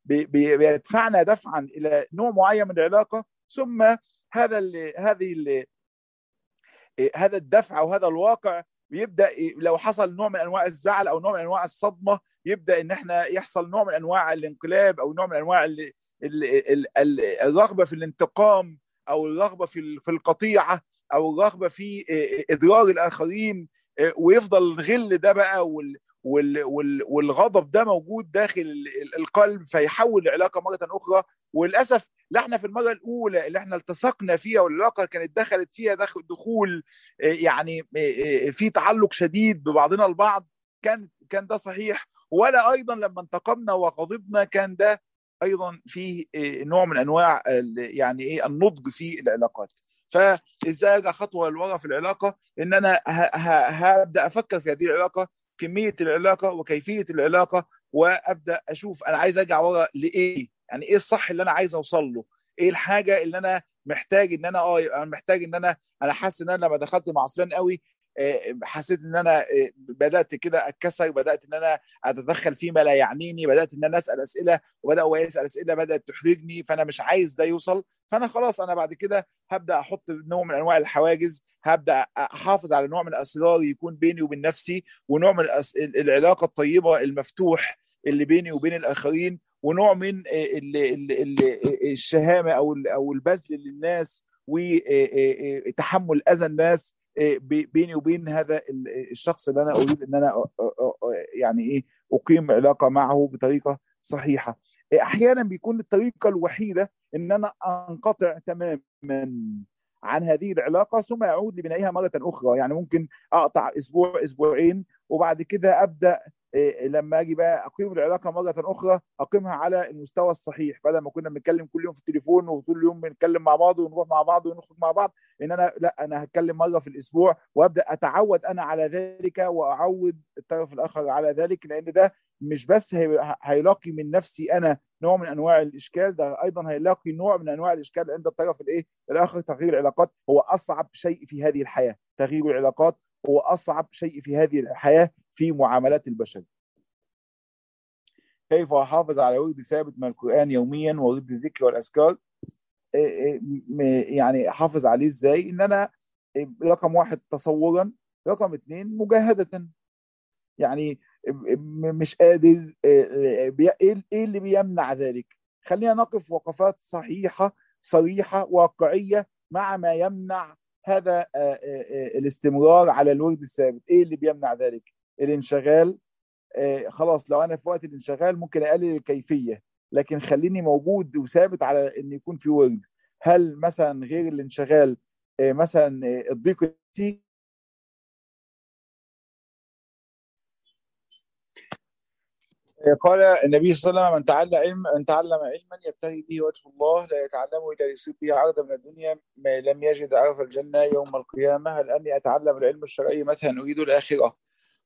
بي بي بيدفعنا دفعا إلى نوع معين من العلاقة ثم هذا اللي هذه اللي هذا الدفع أو هذا الواقع بيبدا لو حصل نوع من أنواع الزعل أو نوع من أنواع الصدمة يبدأ إن إحنا يحصل نوع من أنواع الانقلاب أو نوع من أنواع ال ال ال ال الرغبة في الانتقام أو الرغبة في في القطيعة أو الرغبة في اضرار الآخرين. ويفضل الغل ده بقى وال وال وال والغضب ده موجود داخل القلب فيحول العلاقة مرة أخرى. وللأسف لا إحنا في المرة الأولى اللي إحنا التصقنا فيها والعلاقة كانت دخلت فيها دخول يعني في تعلق شديد ببعضنا البعض كان كان ده صحيح. ولا أيضا لما انتقمنا وغضبنا كان ده أيضا فيه نوع من أنواع يعني إيه النضج في العلاقات. فإزاي ارجع خطوة لورا في العلاقة؟ إن أنا هبدأ أفكر في هذه العلاقة كمية العلاقة وكيفية العلاقة وأبدأ أشوف أنا عايز ارجع ورا لإيه؟ يعني إيه الصح اللي أنا عايز أوصل له؟ إيه الحاجة اللي أنا محتاج إن أنا آه أنا محتاج إن أنا أنا حاسس إن أنا لما دخلت مع فلان قوي حسيت إن أنا بدأت كده أتكسر بدأت إن أنا أتدخل فيما لا يعنيني بدأت إن أنا أسأل أسئلة وبدأ هو يسأل أسئلة بدأت تحرجني فأنا مش عايز ده يوصل فأنا خلاص أنا بعد كده هبدأ أحط نوع من أنواع الحواجز هبدأ أحافظ على نوع من الأسرار يكون بيني وبين نفسي ونوع من العلاقة الطيبة المفتوح اللي بيني وبين الآخرين ونوع من ال الشهامة أو أو البذل للناس وتحمل أذى الناس بيني وبين هذا الشخص اللي أنا أريد إن أنا يعني إيه أقيم علاقة معه بطريقة صحيحة. أحيانا بيكون الطريقة الوحيدة إن أنا أنقطع تماما عن هذه العلاقة ثم أعود لبنائها مرة أخرى. يعني ممكن أقطع أسبوع أسبوعين وبعد كده أبدأ لما أجي بقى أقيم العلاقة مرة أخرى أقيمها على المستوى الصحيح. بدل ما كنا بنتكلم كل يوم في التليفون وطول اليوم بنتكلم مع بعض ونروح مع بعض ونخرج مع بعض إن أنا لا أنا هتكلم مرة في الأسبوع وأبدأ أتعود أنا على ذلك وأعود الطرف الآخر على ذلك لأن ده مش بس هيلاقي من نفسي أنا نوع من أنواع الإشكال ده أيضا هيلاقي نوع من أنواع الإشكال عند الطرف الإيه؟ الآخر تغيير العلاقات. هو أصعب شيء في هذه الحياة. تغيير العلاقات هو أصعب شيء في هذه الحياة. في معاملات البشر كيف احافظ على ورد ثابت من القرآن يوميا ورد الذكر والأذكار؟ يعني احافظ عليه إزاي؟ إن أنا رقم واحد تصورا رقم اثنين مجاهدة. يعني مش قادر إيه اللي بيمنع ذلك؟ خلينا نقف وقفات صحيحة صريحة واقعية مع ما يمنع هذا الاستمرار على الورد الثابت. إيه اللي بيمنع ذلك؟ الانشغال خلاص لو أنا في وقت الانشغال ممكن أقلل الكيفية لكن خليني موجود وثابت على إن يكون في ورد هل مثلا غير الانشغال مثلا الضيق النفسي قال النبي صلى الله عليه وسلم من تعلم علم من تعلم علما يبتغي به وجه الله لا يتعلمه إلا ليصيب به عرضا من الدنيا ما لم يجد عرف الجنة يوم القيامة. لاني أتعلم العلم الشرعي مثلا أريد الآخرة؟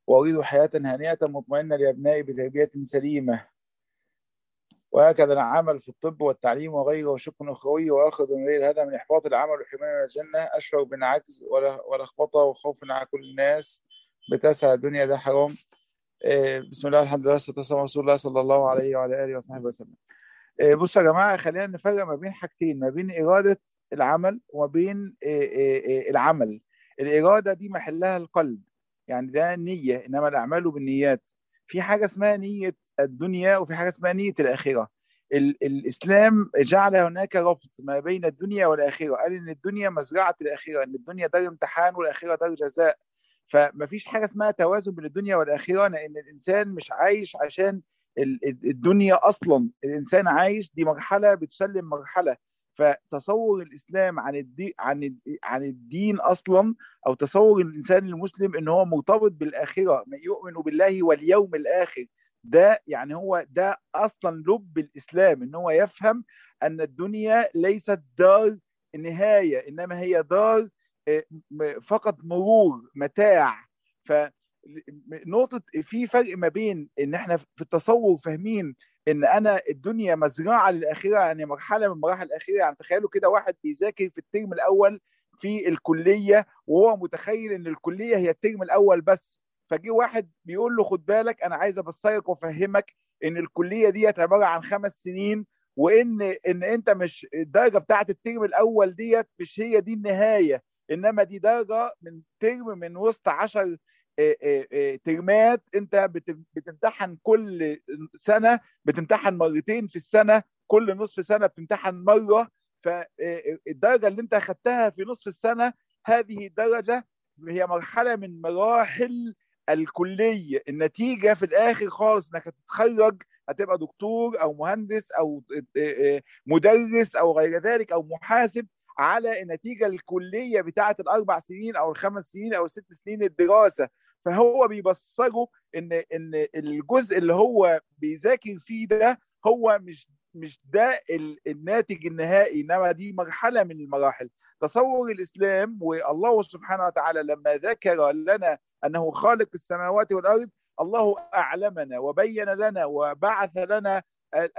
وأريد حياة هانئة مطمئنة لأبنائي بتربية سليمة. وهكذا العمل في الطب والتعليم وغيره. شق اخروي وأخذ من غير هذا من إحباط العمل وحرمان الجنة. أشعر بالعجز ولخبطه وخوف على كل الناس. بتسع الدنيا ده حرام. بسم الله الحمد لله والصلاة والسلام على رسول الله صلى الله عليه وعلى آله وصحبه وسلم. بصوا يا جماعة خلينا نفرق ما بين حاجتين ما بين إرادة العمل وما بين العمل. الإرادة دي محلها القلب. يعني ده نية إنما الأعمال بالنيات. في حاجة اسمها نية الدنيا وفي حاجة اسمها نية الآخرة. الإسلام جعل هناك ربط ما بين الدنيا والآخرة، قال إن الدنيا مزرعة الآخرة، إن الدنيا دار امتحان والآخرة دار جزاء. فما فيش حاجة اسمها توازن بين الدنيا والآخرة لأن الإنسان مش عايش عشان الدنيا أصلا الإنسان عايش دي مرحلة بتسلم مرحلة فتصور الإسلام عن الدين عن عن الدين أصلا أو تصور الإنسان المسلم إن هو مرتبط بالآخرة يؤمن بالله واليوم الآخر. ده يعني هو ده أصلا لب الإسلام إن هو يفهم أن الدنيا ليست دار نهايه إنما هي دار فقط مرور متاع. فنقطة في فرق ما بين إن إحنا في التصور فاهمين إن أنا الدنيا مزرعة للآخرة يعني مرحلة من مراحل الآخرة يعني تخيلوا كده واحد بيذاكر في الترم الأول في الكلية وهو متخيل إن الكلية هي الترم الأول بس فجي واحد بيقول له خد بالك أنا عايز أبصرك وأفهمك إن الكلية ديت عبارة عن خمس سنين وإن إن أنت مش الدرجة بتاعت الترم الأول ديت مش هي دي النهاية إنما دي درجة من ترم من وسط 10 ترمات انت بتمتحن كل سنة بتمتحن مرتين في السنة كل نصف سنة بتمتحن مرة فالدرجه اللي انت اخذتها في نصف السنة هذه الدرجة هي مرحلة من مراحل الكلية. النتيجة في الآخر خالص إنك هتتخرج هتبقى دكتور أو مهندس أو مدرس أو غير ذلك أو محاسب على النتيجة الكلية بتاعة الأربع سنين أو الخمس سنين أو الست سنين الدراسة. فهو بيبصره إن إن الجزء اللي هو بيذاكر فيه ده هو مش مش ده الناتج النهائي إنما دي مرحلة من المراحل. تصور الإسلام والله سبحانه وتعالى لما ذكر لنا أنه خالق السماوات والأرض الله أعلمنا وبين لنا وبعث لنا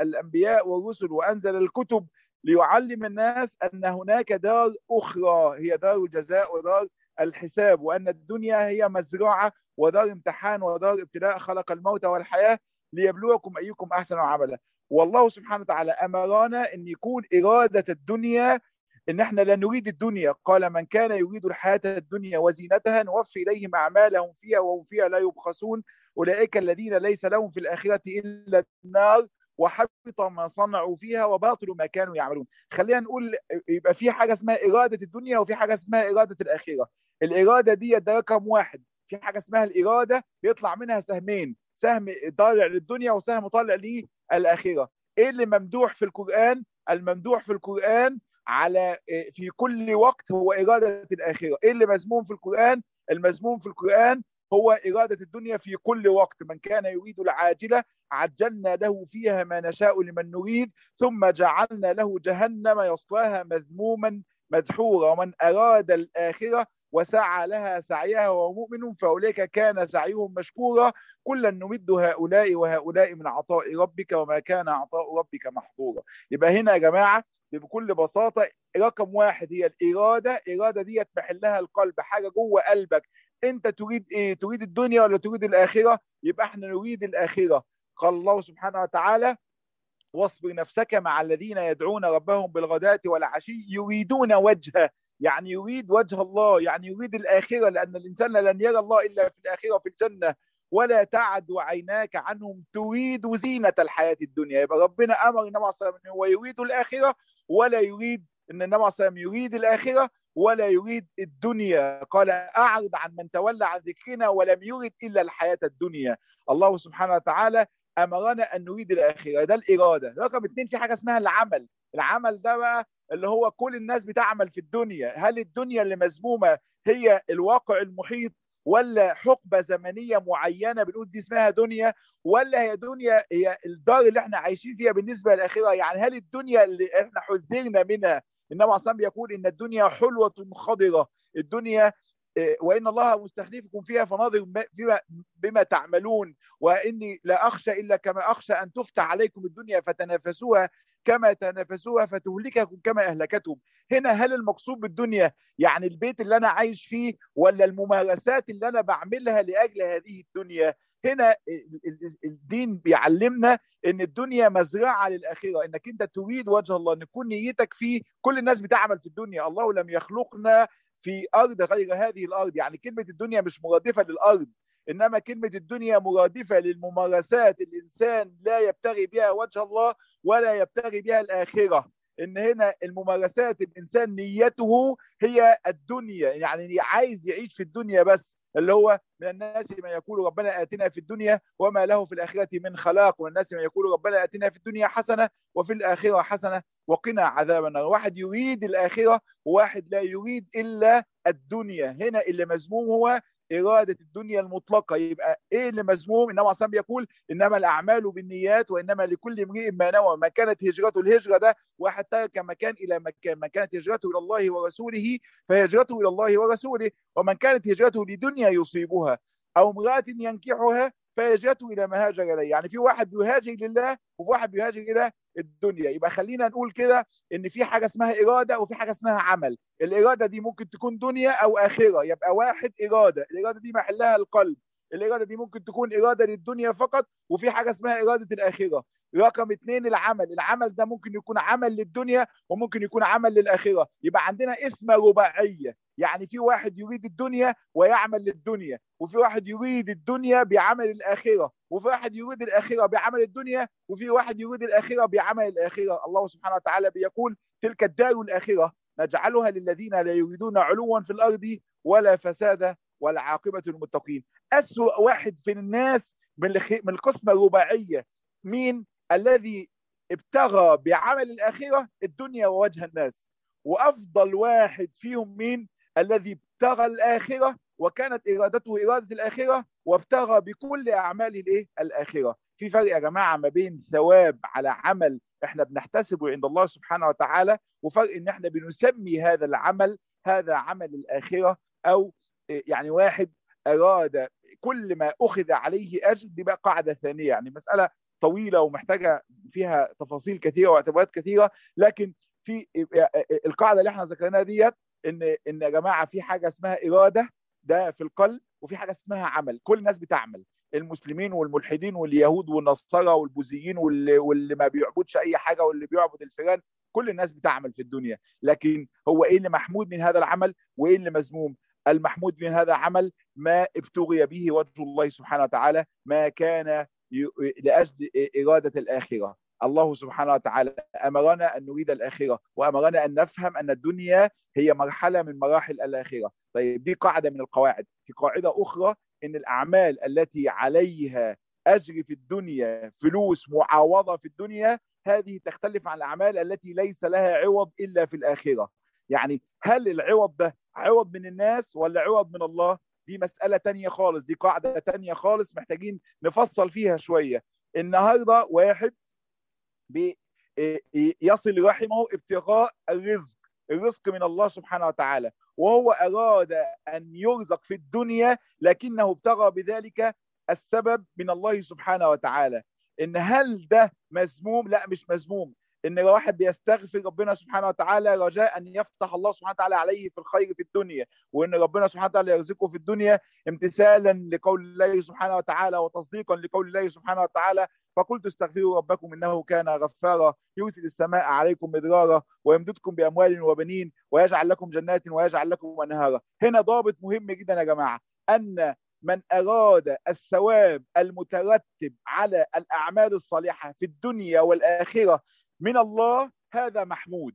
الأنبياء والرسل وأنزل الكتب ليعلم الناس أن هناك دار أخرى هي دار الجزاء ودار الحساب وأن الدنيا هي مزرعه ودار امتحان ودار ابتلاء خلق الموت والحياة ليبلوكم أيكم أحسن عملا. والله سبحانه وتعالى أمرنا أن يكون إرادة الدنيا أن إحنا لا نريد الدنيا. قال من كان يريد الحياة الدنيا وزينتها نوفي إليهم أعمالهم فيها وهم فيها لا يبخسون. أولئك الذين ليس لهم في الآخرة إلا النار. وحبط ما صنعوا فيها وباطل ما كانوا يعملون. خلينا نقول يبقى في حاجة اسمها إرادة الدنيا وفي حاجة اسمها إرادة الآخرة. الإرادة دي ده رقم واحد. في حاجة اسمها الإرادة بيطلع منها سهمين سهم طالع للدنيا وسهم طالع للآخرة. إيه اللي ممدوح في القرآن؟ الممدوح في القرآن على في كل وقت هو إرادة الآخرة. إيه اللي مذموم في القرآن؟ المذموم في القرآن هو إرادة الدنيا في كل وقت من كان يريد العاجلة عجلنا له فيها ما نشاء لمن نريد ثم جعلنا له جهنم يصلاها مذموما مدحورا. ومن أراد الآخرة وسعى لها سعيها وهو مؤمن فأولئك كان سعيهم مشكورا. كلا نمد هؤلاء وهؤلاء من عطاء ربك وما كان عطاء ربك محظورا. يبقى هنا يا جماعة بكل بساطة رقم واحد هي الإرادة. الإرادة ديت محلها القلب حاجة جوه قلبك. انت تريد إيه؟ تريد الدنيا ولا تريد الآخرة؟ يبقى إحنا نريد الآخرة. قال الله سبحانه وتعالى واصبر نفسك مع الذين يدعون ربهم بالغداة والعشي يريدون وجهه. يعني يريد وجه الله يعني يريد الآخرة لأن الإنسان لن يرى الله إلا في الآخرة في الجنة. ولا تعد عيناك عنهم تريد زينة الحياة الدنيا. يبقى ربنا أمر النبي صلى الله عليه وسلم هو يريد الآخرة ولا يريد إن النبي صلى الله عليه وسلم يريد الآخرة. ولا يريد الدنيا. قال أعرض عن من تولى عن ذكرنا ولم يرد إلا الحياة الدنيا. الله سبحانه وتعالى أمرنا أن نريد الآخرة. ده الإرادة. رقم اثنين في حاجة اسمها العمل. العمل ده بقى اللي هو كل الناس بتعمل في الدنيا. هل الدنيا اللي مذمومة هي الواقع المحيط ولا حقبة زمنية معينة بنقول دي اسمها دنيا ولا هي دنيا هي الدار اللي إحنا عايشين فيها بالنسبة للآخرة؟ يعني هل الدنيا اللي إحنا حذرنا منها النبي عليه بيقول إن الدنيا حلوة خضرة. الدنيا وإن الله مستخلفكم فيها فناظر بما, بما تعملون. وإني لا أخشى إلا كما أخشى أن تفتح عليكم الدنيا فتنافسوها كما تنافسوها فتهلككم كما أهلكتهم. هنا هل المقصود بالدنيا يعني البيت اللي أنا عايش فيه ولا الممارسات اللي أنا بعملها لأجل هذه الدنيا؟ هنا الدين بيعلمنا إن الدنيا مزرعة للآخرة إنك أنت تريد وجه الله إن يكون نيتك فيه كل الناس بتعمل في الدنيا. الله لم يخلقنا في أرض غير هذه الأرض. يعني كلمة الدنيا مش مرادفة للأرض إنما كلمة الدنيا مرادفة للممارسات الإنسان لا يبتغي بها وجه الله ولا يبتغي بها الآخرة. إن هنا الممارسات الإنسان نيته هي الدنيا يعني عايز يعيش في الدنيا بس. اللي هو من الناس من يقول ربنا آتنا في الدنيا وما له في الآخرة من خلاق ومن الناس من يقول ربنا آتنا في الدنيا حسنة وفي الآخرة حسنة وقنا عذاب النار. واحد يريد الآخرة وواحد لا يريد إلا الدنيا. هنا اللي مذموم هو إرادة الدنيا المطلقة. يبقى إيه اللي مذموم؟ إنما عصام بيقول إنما الأعمال بالنيات وإنما لكل امرئ ما نوى. ما كانت هجرته الهجرة ده واحد ترك مكان إلى مكان. من كانت هجرته إلى الله ورسوله فهجرته إلى الله ورسوله. ومن كانت هجرته لدنيا يصيبها. أو امرأة ينكحها فهجرته إلى ما هاجر إليه. يعني في واحد بيهاجر لله وفي واحد بيهاجر إلى الدنيا. يبقى خلينا نقول كده إن في حاجة اسمها إرادة وفي حاجة اسمها عمل. الإرادة دي ممكن تكون دنيا أو آخرة. يبقى واحد إرادة. الإرادة دي محلها القلب. الإرادة دي ممكن تكون إرادة للدنيا فقط وفي حاجة اسمها إرادة الآخرة. رقم اثنين العمل. العمل ده ممكن يكون عمل للدنيا وممكن يكون عمل للآخرة. يبقى عندنا اسم رباعية. يعني في واحد يريد الدنيا ويعمل للدنيا وفي واحد يريد الدنيا بعمل الآخرة وفي واحد يريد الآخرة بعمل الدنيا وفي واحد يريد الآخرة بعمل الآخرة. الله سبحانه وتعالى بيقول تلك الدار الآخرة نجعلها للذين لا يريدون علوا في الأرض ولا فسادا والعاقبه للمتقين. أسوأ واحد في الناس من القسمة الرباعية مين؟ الذي ابتغى بعمل الآخرة الدنيا ووجه الناس. وأفضل واحد فيهم مين؟ الذي ابتغى الآخرة وكانت إرادته إرادة الآخرة وابتغى بكل اعمال الإيه؟ الآخرة. في فرق يا جماعة ما بين ثواب على عمل إحنا بنحتسبه عند الله سبحانه وتعالى وفرق إن إحنا بنسمي هذا العمل هذا عمل الآخرة أو يعني واحد أراد كل ما أخذ عليه أجر دي بقى قاعدة ثانية. يعني مسألة طويلة ومحتاجة فيها تفاصيل كثيرة واعتبارات كثيرة لكن في القاعدة اللي إحنا ذكرناها ديت إن إن يا جماعة في حاجة اسمها إرادة ده في القلب وفي حاجة اسمها عمل. كل الناس بتعمل. المسلمين والملحدين واليهود والنصارى والبوذيين واللي, واللي ما بيعبدش أي حاجة واللي بيعبد الفيران كل الناس بتعمل في الدنيا. لكن هو إيه اللي محمود من هذا العمل وإيه اللي مذموم؟ المحمود من هذا العمل ما ابتغي به وجه الله سبحانه وتعالى ما كان لأجل إرادة الآخرة. الله سبحانه وتعالى أمرنا أن نريد الآخرة وأمرنا أن نفهم أن الدنيا هي مرحلة من مراحل الآخرة. طيب دي قاعدة من القواعد. في قاعدة أخرى إن الأعمال التي عليها أجر في الدنيا فلوس معاوضة في الدنيا هذه تختلف عن الأعمال التي ليس لها عوض إلا في الآخرة. يعني هل العوض ده عوض من الناس ولا عوض من الله؟ دي مسألة تانية خالص دي قاعدة تانية خالص محتاجين نفصل فيها شوية. النهاردة واحد يصل رحمه ابتغاء الرزق الرزق من الله سبحانه وتعالى. وهو أراد أن يرزق في الدنيا لكنه ابتغى بذلك السبب من الله سبحانه وتعالى. إن هل ده مذموم؟ لا مش مذموم. إن واحد بيستغفر ربنا سبحانه وتعالى رجاء أن يفتح الله سبحانه وتعالى عليه في الخير في الدنيا وإن ربنا سبحانه وتعالى يرزقه في الدنيا امتثالا لقول الله سبحانه وتعالى وتصديقا لقول الله سبحانه وتعالى. فقلت استغفروا ربكم إنه كان غفارا. يرسل السماء عليكم مدرارا ويمددكم بأموال وبنين ويجعل لكم جنات ويجعل لكم أنهارا. هنا ضابط مهم جدا يا جماعة أن من أراد الثواب المترتب على الأعمال الصالحة في الدنيا والآخرة من الله هذا محمود.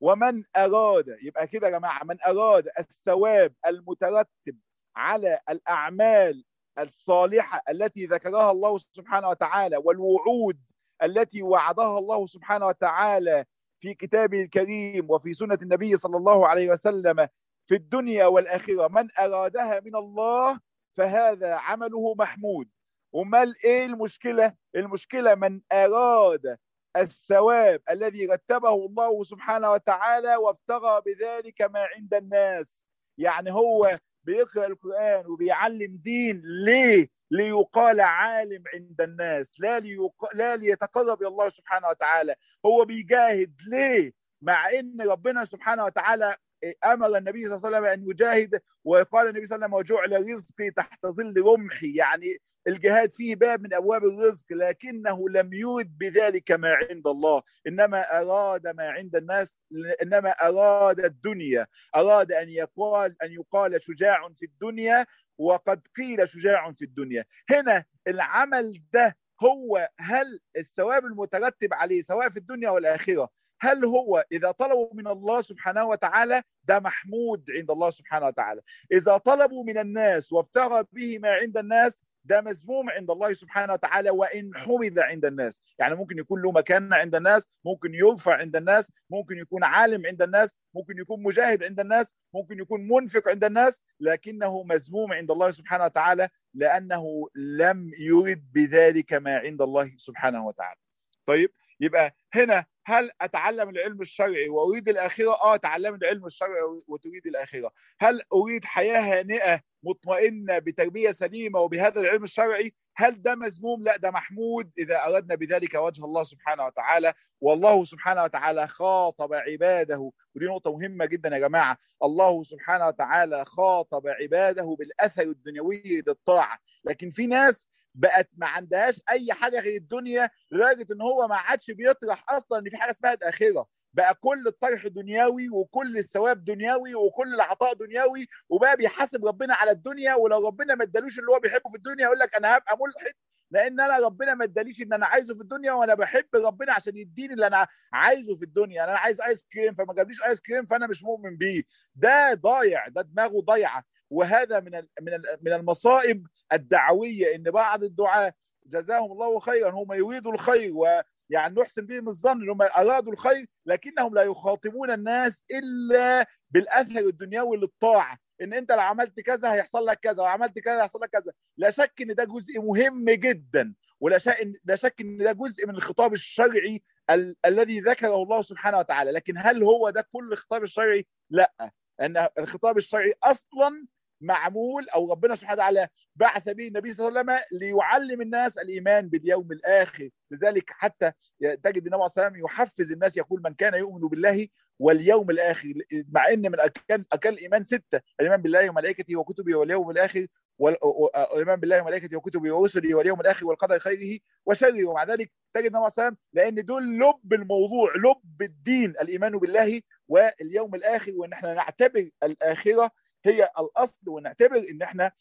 ومن أراد يبقى كده يا جماعة من أراد الثواب المترتب على الأعمال الصالحة التي ذكرها الله سبحانه وتعالى والوعود التي وعدها الله سبحانه وتعالى في كتابه الكريم وفي سنة النبي صلى الله عليه وسلم في الدنيا والآخرة من أرادها من الله فهذا عمله محمود. امال إيه المشكلة؟ المشكلة من أراد الثواب الذي رتبه الله سبحانه وتعالى وابتغى بذلك ما عند الناس. يعني هو بيقرأ القرآن وبيعلم دين ليه؟ ليقال عالم عند الناس لا ليق... لا ليتقرب إلى الله سبحانه وتعالى. هو بيجاهد ليه؟ مع إن ربنا سبحانه وتعالى أمر النبي صلى الله عليه وسلم أن يجاهد وقال النبي صلى الله عليه وسلم وجعل رزقي تحت ظل رمحي. يعني الجهاد فيه باب من أبواب الرزق لكنه لم يرد بذلك ما عند الله إنما أراد ما عند الناس إنما أراد الدنيا أراد أن يقال أن يقال شجاع في الدنيا وقد قيل شجاع في الدنيا. هنا العمل ده هو هل الثواب المترتب عليه سواء في الدنيا والاخره هل هو إذا طلبوا من الله سبحانه وتعالى ده محمود عند الله سبحانه وتعالى. إذا طلبوا من الناس وابتغى به ما عند الناس ده مذموم عند الله سبحانه وتعالى وإن حمد عند الناس. يعني ممكن يكون له مكانه عند الناس ممكن يرفع عند الناس ممكن يكون عالم عند الناس ممكن يكون مجاهد عند الناس ممكن يكون منفق عند الناس لكنه مذموم عند الله سبحانه وتعالى لأنه لم يرد بذلك ما عند الله سبحانه وتعالى. طيب يبقى هنا هل أتعلم العلم الشرعي وأريد الآخرة؟ آه اتعلم العلم الشرعي وتريد الآخرة. هل أريد حياة هانئة مطمئنة بتربية سليمة وبهذا العلم الشرعي؟ هل ده مذموم؟ لا ده محمود. إذا أردنا بذلك وجه الله سبحانه وتعالى. والله سبحانه وتعالى خاطب عباده. ودي نقطة مهمة جدا يا جماعة. الله سبحانه وتعالى خاطب عباده بالأثر الدنيوي للطاعة. لكن في ناس بقت ما عندهاش أي حاجة غير الدنيا لدرجة إن هو ما عادش بيطرح أصلا إن في حاجة اسمها الآخرة. بقى كل الطرح دنيوي وكل الثواب دنيوي وكل العطاء دنيوي وبقى بيحاسب ربنا على الدنيا. ولو ربنا ما ادالوش اللي هو بيحبه في الدنيا يقول لك أنا هبقى ملحد لأن أنا ربنا ما اداليش ان أنا عايزه في الدنيا وأنا بحب ربنا عشان يديني اللي أنا عايزه في الدنيا. أنا عايز آيس كريم فما جابليش آيس كريم فأنا مش مؤمن بيه. ده ضايع ده دماغه ضايعة. وهذا من من من المصائب الدعوية إن بعض الدعاة جزاهم الله خيرا هم يريدوا الخير ويعني نحسن بهم الظن إنهم أرادوا الخير لكنهم لا يخاطبون الناس إلا بالأثر الدنيوي للطاعة. إن أنت لو عملت كذا هيحصل لك كذا وعملت كذا هيحصل لك كذا. لا شك إن ده جزء مهم جدا ولا شك لا شك إن ده جزء من الخطاب الشرعي ال- الذي ذكره الله سبحانه وتعالى. لكن هل هو ده كل الخطاب الشرعي؟ لا. ان الخطاب الشرعي أصلا معمول أو ربنا سبحانه وتعالى بعث به النبي صلى الله عليه وسلم ليعلم الناس الإيمان باليوم الآخر. لذلك حتى تجد النبي عليه وسلم يحفز الناس يقول من كان يؤمن بالله واليوم الآخر مع إن من اركان اركان الإيمان ستة الإيمان بالله وملائكته وكتبه واليوم الآخر والايمان بالله وملائكته وكتبه ورسله واليوم الآخر والقدر خيره وشره. ومع ذلك تجد النبي عليه وسلم لأن دول لب الموضوع لب الدين الإيمان بالله واليوم الآخر. وإن إحنا نعتبر الآخرة هي الأصل ونعتبر إن إحنا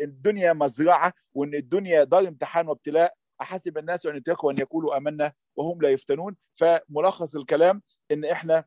الدنيا مزرعة وإن الدنيا دار امتحان وابتلاء. أحسب الناس أن يتركوا ان يقولوا آمنا وهم لا يفتنون. فملخص الكلام إن إحنا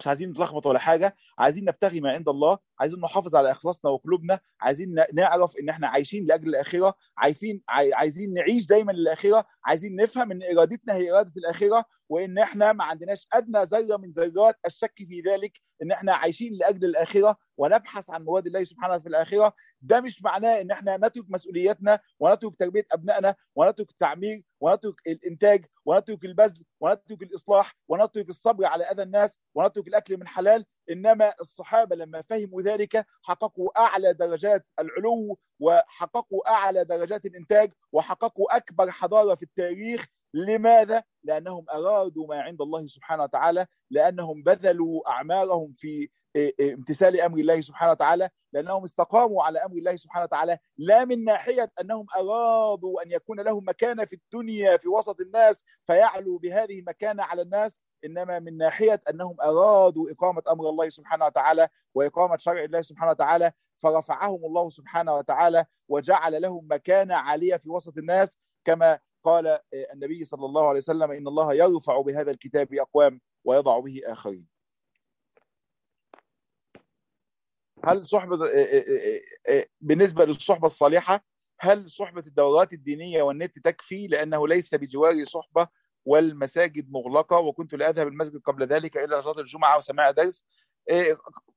مش عايزين نتلخبط ولا حاجة عايزين نبتغي ما عند الله عايزين نحافظ على إخلاصنا وقلوبنا عايزين نعرف إن إحنا عايشين لأجل الآخرة عايزين عايزين نعيش دايما للآخرة عايزين نفهم إن إرادتنا هي إرادة الآخرة وإن إحنا ما عندناش أدنى ذره من ذرات الشك في ذلك إن إحنا عايشين لأجل الآخرة ونبحث عن مراد الله سبحانه في الآخرة. ده مش معناه إن إحنا نترك مسؤولياتنا ونترك تربية أبنائنا ونترك التعمير ونترك الإنتاج ونترك البذل ونترك الإصلاح ونترك الصبر على أذى الناس ونترك الأكل من حلال. إنما الصحابة لما فهموا ذلك حققوا أعلى درجات العلو وحققوا أعلى درجات الإنتاج وحققوا أكبر حضارة في التاريخ لماذا؟ لأنهم أرادوا ما عند الله سبحانه وتعالى لأنهم بذلوا اعمارهم في امتثال أمر الله سبحانه وتعالى لأنهم استقاموا على أمر الله سبحانه وتعالى لا من ناحية أنهم أرادوا أن يكون لهم مكانة في الدنيا في وسط الناس فيعلوا بهذه المكانة على الناس إنما من ناحية أنهم أرادوا إقامة أمر الله سبحانه وتعالى وإقامة شرع الله سبحانه وتعالى فرفعهم الله سبحانه وتعالى وجعل لهم مكانة عالية في وسط الناس كما قال النبي صلى الله عليه وسلم إن الله يرفع بهذا الكتاب أقوام ويضع به آخرين. هل صحبة بالنسبة للصحبة الصالحة هل صحبة الدورات الدينية والنت تكفي؟ لأنه ليس بجواري صحبة والمساجد مغلقة وكنت لا أذهب المسجد قبل ذلك إلا صلاة الجمعة وسماع درس.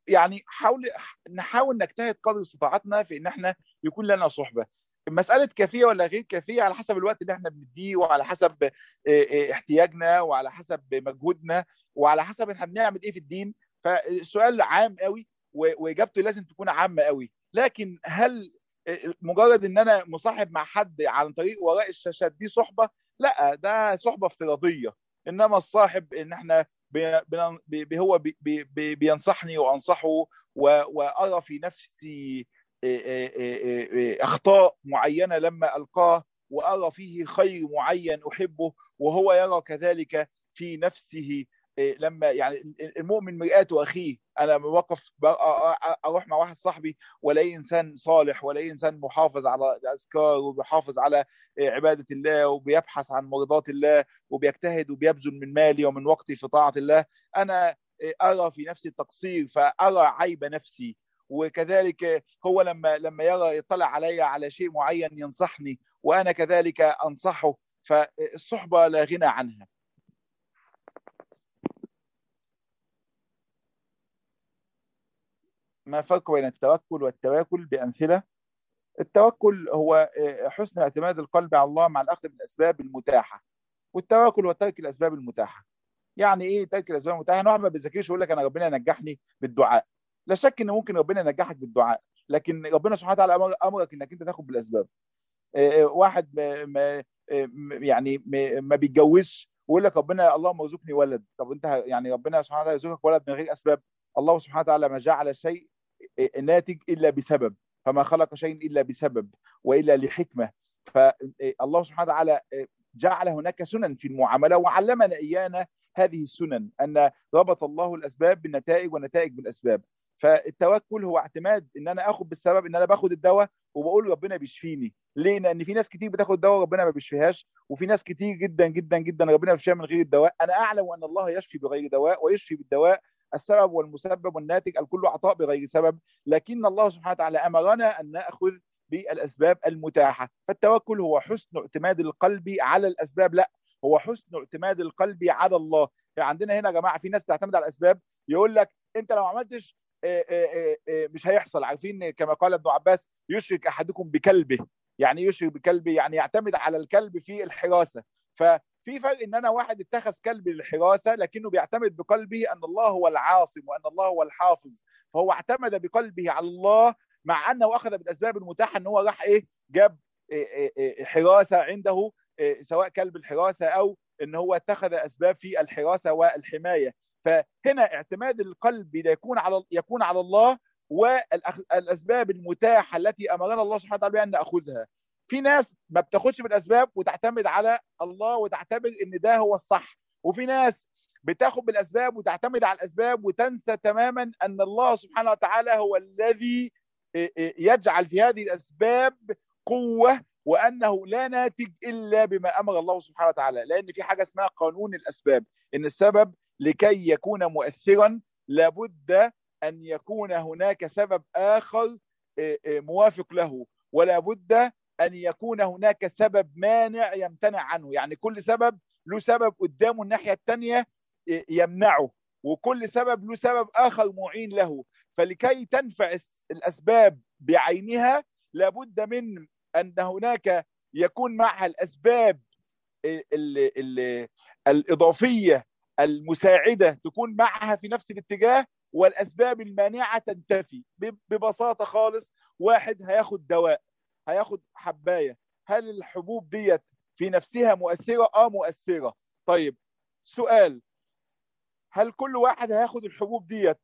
يعني حاول نحاول نجتهد قدر استطاعتنا في إن إحنا يكون لنا صحبة. مسألة كافية ولا غير كافية على حسب الوقت اللي إحنا بنديه وعلى حسب احتياجنا وعلى حسب مجهودنا وعلى حسب إحنا بنعمل إيه في الدين. فالسؤال عام قوي وإجابته لازم تكون عامة قوي. لكن هل مجرد إن أنا مصاحب مع حد عن طريق وراء الشاشات دي صحبة؟ لأ ده صحبة افتراضية. إنما الصاحب إن إحنا بي هو بي بي بينصحني وأنصحه وأرى في نفسي أخطاء معينة لما ألقاه وأرى فيه خير معين أحبه وهو يرى كذلك في نفسه لما يعني المؤمن مرآة أخيه أنا موقف أروح مع واحد صاحبي وألاقي إنسان صالح وألاقي إنسان محافظ على الأذكار وبيحافظ على عبادة الله وبيبحث عن مرضات الله وبيجتهد وبيبذل من مالي ومن وقتي في طاعة الله أنا أرى في نفسي التقصير فأرى عيب نفسي. وكذلك هو لما لما يرى يطلع علي على شيء معين ينصحني وأنا كذلك أنصحه فالصحبة لا غنى عنها. ما فرق بين التوكل والتواكل بأمثلة؟ التوكل هو حسن اعتماد القلب على الله مع الأخذ بالأسباب المتاحة والتواكل هو ترك الأسباب المتاحة. يعني إيه ترك الأسباب المتاحة؟ يعني واحد ما بيذاكرش يقول لك أنا ربنا ينجحني بالدعاء. لا شك إن ممكن ربنا ينجحك بالدعاء لكن ربنا سبحانه وتعالى أمر أمرك إنك أنت تاخد بالأسباب. واحد ما يعني ما بيتجوزش ويقول لك ربنا اللهم ارزقني ولد. طب أنت يعني ربنا سبحانه وتعالى يرزقك ولد من غير أسباب. الله سبحانه وتعالى ما جعل شيء ناتج إلا بسبب. فما خلق شيء إلا بسبب وإلا لحكمة. فالله سبحانه وتعالى جعل هناك سنن في المعاملة وعلمنا إيانا هذه السنن أن ربط الله الأسباب بالنتائج والنتائج بالأسباب. فالتوكل هو اعتماد إن أنا آخد بالسبب إن أنا باخد الدواء وبقول ربنا بيشفيني. ليه؟ لأن في ناس كتير بتاخد دواء ربنا ما بيشفيهاش وفي ناس كتير جدا جدا جدا ربنا بيشفيها من غير الدواء. أنا أعلم أن الله يشفي بغير دواء ويشفي بالدواء. السبب والمسبب والناتج الكل عطاء بغير سبب. لكن الله سبحانه وتعالى أمرنا أن نأخذ بالأسباب المتاحة. فالتوكل هو حسن اعتماد القلب على الأسباب. لا هو حسن اعتماد القلب على الله. يعني عندنا هنا يا جماعة في ناس تعتمد على الأسباب. يقول لك أنت لو ما عملتش مش هيحصل. عارفين كما قال ابن عباس يشرك أحدكم بكلبه. يعني يشرك بكلبه؟ يعني يعتمد على الكلب في الحراسة. ففي فرق إن أنا واحد اتخذ كلب للحراسة لكنه بيعتمد بقلبه أن الله هو العاصم وأن الله هو الحافظ. فهو اعتمد بقلبه على الله مع أنه أخذ بالأسباب المتاحة إن هو راح إيه؟ جاب حراسة عنده سواء كلب الحراسة أو إن هو اتخذ أسباب في الحراسة والحماية. فهنا اعتماد القلب يكون على يكون على الله والاسباب المتاحة التي أمرنا الله سبحانه وتعالى بها أن نأخذها. في ناس ما بتاخدش بالأسباب وتعتمد على الله وتعتبر إن ده هو الصح. وفي ناس بتاخد بالأسباب وتعتمد على الأسباب وتنسى تماما أن الله سبحانه وتعالى هو الذي يجعل في هذه الأسباب قوة وأنه لا ناتج إلا بما أمر الله سبحانه وتعالى. لأن في حاجة اسمها قانون الأسباب. إن السبب لكي يكون مؤثرا لابد أن يكون هناك سبب آخر موافق له ولا بد أن يكون هناك سبب مانع يمتنع عنه. يعني كل سبب له سبب قدامه الناحية الثانية يمنعه وكل سبب له سبب آخر معين له. فلكي تنفع الأسباب بعينها لابد من أن هناك يكون معها الأسباب ال ال الإضافية المساعدة تكون معها في نفس الاتجاه والأسباب المانعة تنتفي. ببساطة خالص واحد هياخد دواء هياخد حباية. هل الحبوب ديت في نفسها مؤثرة؟ آه مؤثرة. طيب سؤال. هل كل واحد هياخد الحبوب ديت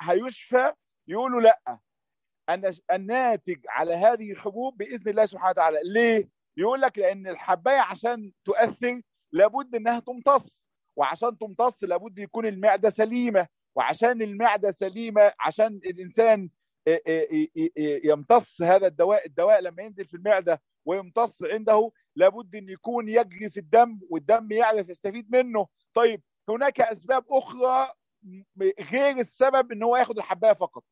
هيشفى؟ يقولوا لأ. الناتج على هذه الحبوب بإذن الله سبحانه وتعالى. ليه؟ يقول لك لأن الحباية عشان تؤثر لابد إنها تمتص. وعشان تمتص لابد يكون المعده سليمة. وعشان المعده سليمة عشان الإنسان يمتص هذا الدواء الدواء لما ينزل في المعده ويمتص عنده لابد إن يكون يجري في الدم والدم يعرف يستفيد منه. طيب هناك أسباب أخرى غير السبب إن هو ياخد الحباية فقط.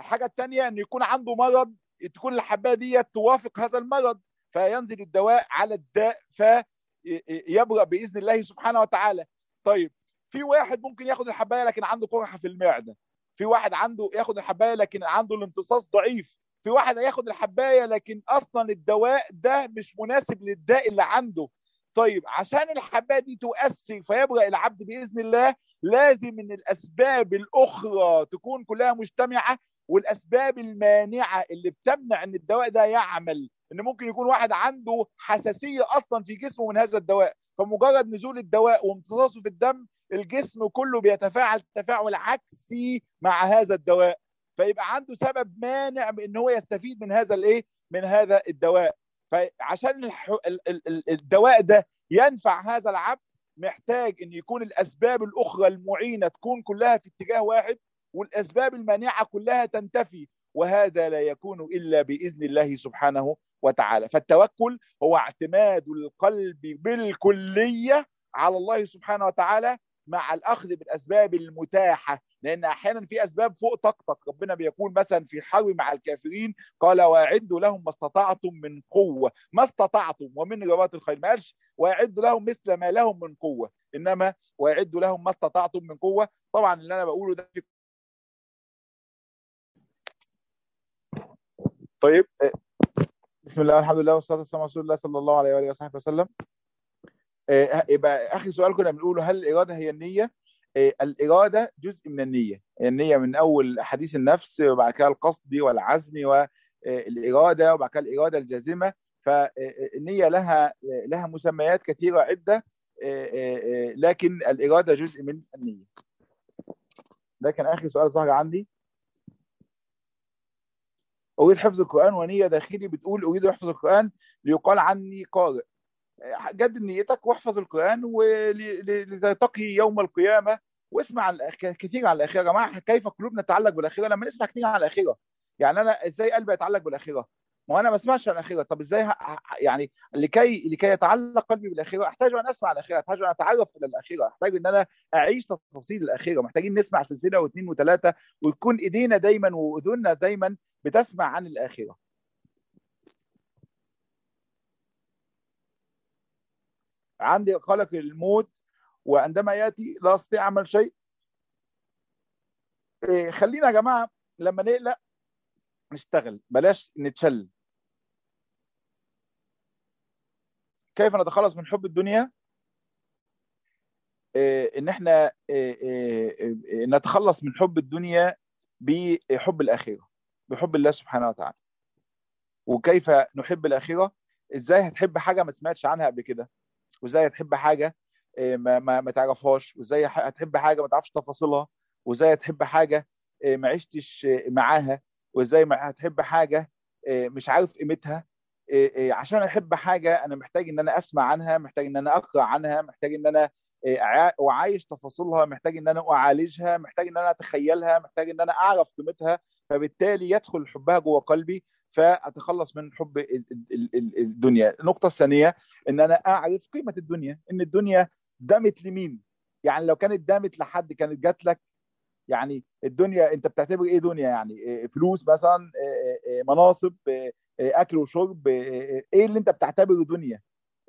الحاجة الثانية إن يكون عنده مرض تكون الحباية دي توافق هذا المرض فينزل الدواء على الداء فيبرأ بإذن الله سبحانه وتعالى. طيب في واحد ممكن ياخد الحباية لكن عنده قرحه في المعدة. في واحد عنده ياخد الحباية لكن عنده الامتصاص ضعيف. في واحد هياخد الحباية لكن أصلا الدواء ده مش مناسب للداء اللي عنده. طيب عشان الحباية دي تؤثر فيبرأ العبد بإذن الله لازم إن الأسباب الأخرى تكون كلها مجتمعة والأسباب المانعة اللي بتمنع إن الدواء ده يعمل. إن ممكن يكون واحد عنده حساسية أصلا في جسمه من هذا الدواء. فمجرد نزول الدواء وامتصاصه في الدم الجسم كله بيتفاعل تفاعل عكسي مع هذا الدواء. فيبقى عنده سبب مانع إن هو يستفيد من هذا الإيه؟ من هذا الدواء. فعشان الدواء ده ينفع هذا العبد محتاج إن يكون الأسباب الأخرى المعينة تكون كلها في اتجاه واحد والأسباب المانعة كلها تنتفي. وهذا لا يكون إلا بإذن الله سبحانه وتعالى. فالتوكل هو اعتماد القلب بالكلية على الله سبحانه وتعالى مع الأخذ بالأسباب المتاحة. لأن أحيانا في أسباب فوق طاقتك. ربنا بيقول مثلا في الحرب مع الكافرين قال وأعدوا لهم ما استطعتم من قوة. ما استطعتم ومن رباط الخيل ما قالش وأعدوا لهم مثل ما لهم من قوة. إنما وأعدوا لهم ما استطعتم من قوة. طبعا اللي أنا بقوله ده في طيب بسم الله والحمد لله والصلاة والسلام على رسول الله صلى الله عليه وآله وصحبه وسلم. يبقى آخر سؤال كنا بنقوله هل الإرادة هي النية؟ الإرادة جزء من النية. النية من أول حديث النفس وبعد كده القصد والعزم والاراده وبعد كده الإرادة الجازمة. فالنيه لها لها مسميات كثيرة عدة لكن الإرادة جزء من النية. ده كان آخر سؤال ظهر عندي. أريد حفظ القرآن ونية داخلي بتقول أريد حفظ القرآن ليقال عني قارئ. جدد نيتك واحفظ القرآن ولتتقي يوم القيامة واسمع كثير عن الاخره يا جماعة كيف قلوبنا تتعلق بالاخره لما نسمع كثير عن الاخره يعني أنا إزاي قلبي يتعلق بالاخره ما أنا ما اسمعش عن الاخره طب إزاي يعني لكي لكي يتعلق قلبي بالاخره أحتاج أن أسمع الاخره أحتاج أن أتعرف إلى الاخره أحتاج أن أنا أعيش تفاصيل الاخره محتاجين نسمع سلسلة واثنين وثلاثة ويكون إيدينا دايما وأذننا دايما بتسمع عن الاخره عندي قلق الموت وعندما يأتي لا أستطيع أعمل شيء. إيه خلينا يا جماعة لما نقلق نشتغل. بلاش نتشل. كيف نتخلص من حب الدنيا؟ إيه إن إحنا إيه نتخلص من حب الدنيا بحب الاخره بحب الله سبحانه وتعالى. وكيف نحب الاخره إزاي هتحب حاجة ما سمعتش عنها قبل كده؟ وإزاي هتحب حاجة ما ما, ما تعرفهاش؟ وإزاي هتحب حاجة ما تعرفش تفاصيلها؟ وإزاي هتحب حاجة ما عشتش معاها؟ وإزاي هتحب حاجة مش عارف قيمتها؟ عشان أحب حاجة أنا محتاج إن أنا أسمع عنها محتاج إن أنا أقرأ عنها محتاج إن أنا اعايش تفاصيلها محتاج إن أنا أعالجها محتاج إن أنا أتخيلها محتاج إن أنا أعرف قيمتها فبالتالي يدخل حبها جوه قلبي فأتخلص من حب الدنيا. النقطة الثانية إن أنا أعرف قيمة الدنيا إن الدنيا دامت لمين. يعني لو كانت دامت لحد كانت جات لك يعني الدنيا أنت بتعتبر إيه دنيا؟ يعني فلوس مثلا مناصب أكل وشرب إيه اللي أنت بتعتبره دنيا؟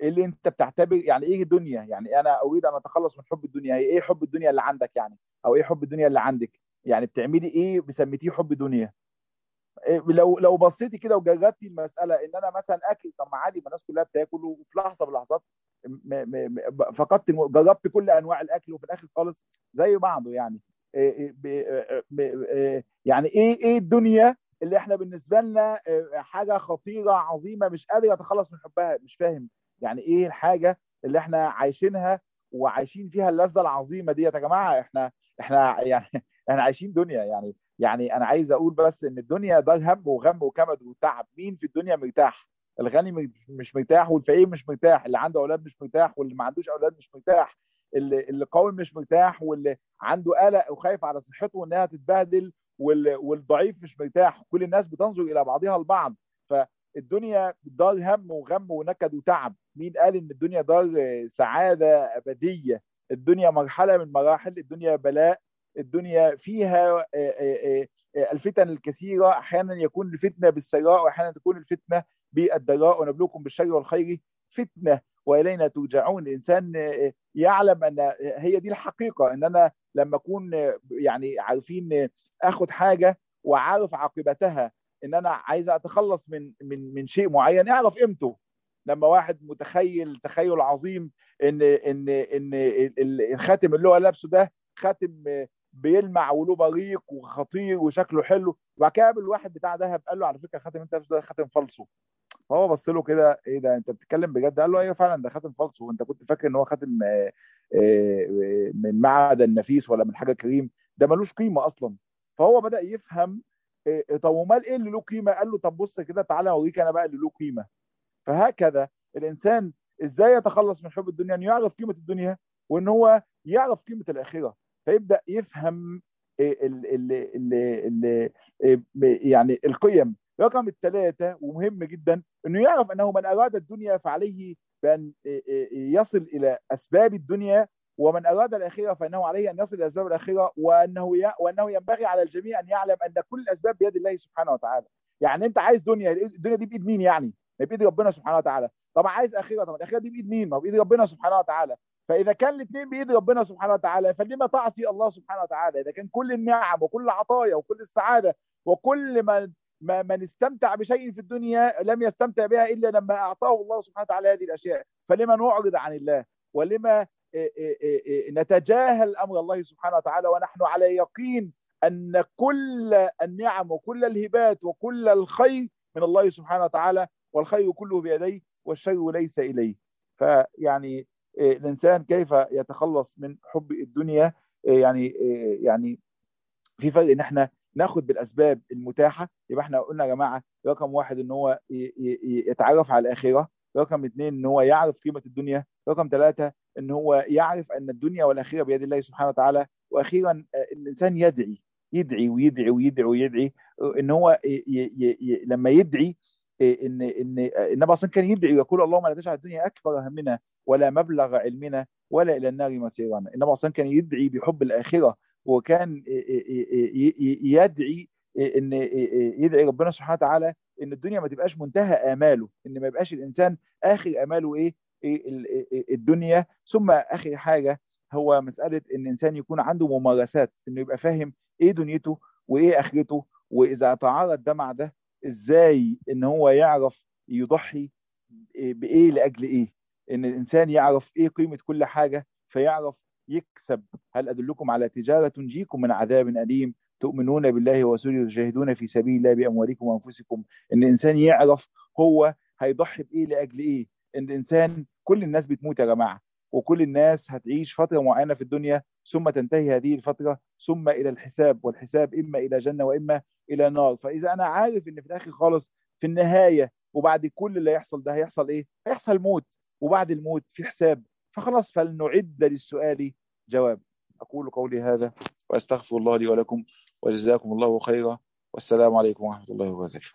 إيه اللي أنت بتعتبر يعني إيه دنيا؟ يعني أنا أريد أن أتخلص من حب الدنيا إيه حب الدنيا اللي عندك يعني؟ أو إيه حب الدنيا اللي عندك؟ يعني بتعملي إيه بسميتيه حب دنيا؟ لو لو بصيتي كده وجربتي المسألة إن أنا مثلا أكل طب ما عادي ما الناس كلها بتاكل وفي لحظة من اللحظات فقدت جربت كل أنواع الأكل وفي الآخر خالص زي بعضه يعني. يعني إيه إيه الدنيا اللي إحنا بالنسبة لنا حاجة خطيرة عظيمة مش قادر اتخلص من حبها مش فاهم. يعني إيه الحاجة اللي إحنا عايشينها وعايشين فيها اللذة العظيمة ديت؟ يا جماعة إحنا إحنا يعني إحنا عايشين دنيا. يعني يعني أنا عايز أقول بس إن الدنيا ده هم وغم وكمد وتعب. مين في الدنيا مرتاح؟ الغني مش مرتاح والفقير مش مرتاح. اللي عنده أولاد مش مرتاح واللي ما عندوش أولاد مش مرتاح. اللي اللي قوي مش مرتاح واللي عنده قلق وخايف على صحته انها تتبهدل والضعيف مش مرتاح كل الناس بتنظر إلى بعضها البعض فالدنيا دار هم وغم ونكد وتعب. مين قال إن الدنيا دار سعادة أبدية؟ الدنيا مرحلة من مراحل الدنيا بلاء الدنيا فيها الفتن الكثيرة. أحيانا يكون الفتنة بالسراء وأحيانا تكون الفتنة بالضراء. ونبلوكم بالشر والخير. فتنة وإلينا ترجعون. الإنسان يعلم أن هي دي الحقيقة. أن أنا لما أكون يعني عارفين أخد حاجة وعارف عاقبتها إن أنا عايز أتخلص من من من شيء معين اعرف قيمته. لما واحد متخيل تخيل عظيم إن إن إن الخاتم اللي هو لابسه ده خاتم بيلمع وله بريق وخطير وشكله حلو. وبعد كده قابل واحد بتاع دهب قال له على فكرة الخاتم أنت لابسه ده خاتم فالصو فهو بص له كده إيه ده؟ أنت بتتكلم بجد؟ قال له أيوه فعلا ده خاتم فالصو وأنت كنت فاكر إن هو خاتم من معدن نفيس ولا من حاجة كريم؟ ده ملوش قيمة أصلا. فهو بدأ يفهم طب امال إيه اللي له قيمة؟ قال له طب بص كده تعالى أوريك أنا بقى اللي له قيمة. فهكذا الإنسان إزاي يتخلص من حب الدنيا؟ ان يعرف قيمة الدنيا وإن هو يعرف قيمة الآخرة. فيبدأ يفهم ال ال ال ال يعني القيم. رقم الثلاثه ومهم جدا إنه يعرف أنه من أراد الدنيا فعليه بأن يصل إلى أسباب الدنيا ومن أراد الاخره فإنه عليه أن يصل إلى أسباب الاخره وأنه وأنه ينبغي على الجميع أن يعلم أن كل الأسباب بيد الله سبحانه وتعالى. يعني أنت عايز دنيا الدنيا دي بإيد مين يعني؟ بإيد ربنا سبحانه وتعالى. طب عايز اخره طب الاخره دي بإيد مين؟ ما بإيد ربنا سبحانه وتعالى. فإذا كان الاثنين بإيد ربنا سبحانه وتعالى فلما تعصي الله سبحانه وتعالى؟ إذا كان كل النعم وكل العطايا وكل السعادة وكل ما ما من استمتع بشيء في الدنيا لم يستمتع بها إلا لما أعطاه الله سبحانه وتعالى هذه الأشياء. فلما نعرض عن الله؟ ولما نتجاهل أمر الله سبحانه وتعالى ونحن على يقين أن كل النعم وكل الهبات وكل الخير من الله سبحانه وتعالى والخير كله بيديه والشر ليس إليه. فيعني الإنسان كيف يتخلص من حب الدنيا؟ يعني يعني في فرق إن إحنا ناخد بالأسباب المتاحة. يبقى إحنا قلنا يا جماعة رقم واحد إن هو يتعرف على الآخرة رقم اثنين إن هو يعرف قيمة الدنيا رقم ثلاثة إن هو يعرف أن الدنيا والآخرة بيد الله سبحانه وتعالى وأخيرا الإنسان يدعي يدعي ويدعي ويدعي ويدعي إن هو ي ي ي لما يدعي إن إن النبي أصلا كان يدعي ويقول اللهم لا تجعل الدنيا أكبر همنا ولا مبلغ علمنا ولا إلى النار مصيرنا. النبي أصلا كان يدعي بحب الآخرة وكان يدعي إن يدعي ربنا سبحانه وتعالى إن الدنيا ما تبقاش منتهى آماله إن ما يبقاش الإنسان آخر آماله إيه, الدنيا. ثم آخر حاجة هو مسألة إن الانسان يكون عنده ممارسات إنه يبقى فاهم إيه دنيته وإيه آخرته وإذا تعارض ده مع ده إزاي إن هو يعرف يضحي بإيه لأجل إيه؟ إن الإنسان يعرف إيه قيمة كل حاجة فيعرف يكسب. هل أدلكم على تجارة تنجيكم من عذاب أليم؟ تؤمنون بالله ورسوله وتجاهدون في سبيل الله بأموالكم وأنفسكم. إن الإنسان يعرف هو هيضحي بإيه لأجل إيه؟ الإنسان كل الناس بتموت يا جماعة وكل الناس هتعيش فترة معينة في الدنيا ثم تنتهي هذه الفترة ثم إلى الحساب والحساب إما إلى جنة وإما إلى نار. فإذا أنا عارف إن في الآخر خالص في النهاية وبعد كل اللي هيحصل ده هيحصل إيه؟ هيحصل موت. وبعد الموت في حساب. فخلاص فلنعد للسؤال جواب. أقول قولي هذا وأستغفر الله لي ولكم وجزاكم الله خيرا. والسلام عليكم ورحمة الله وبركاته.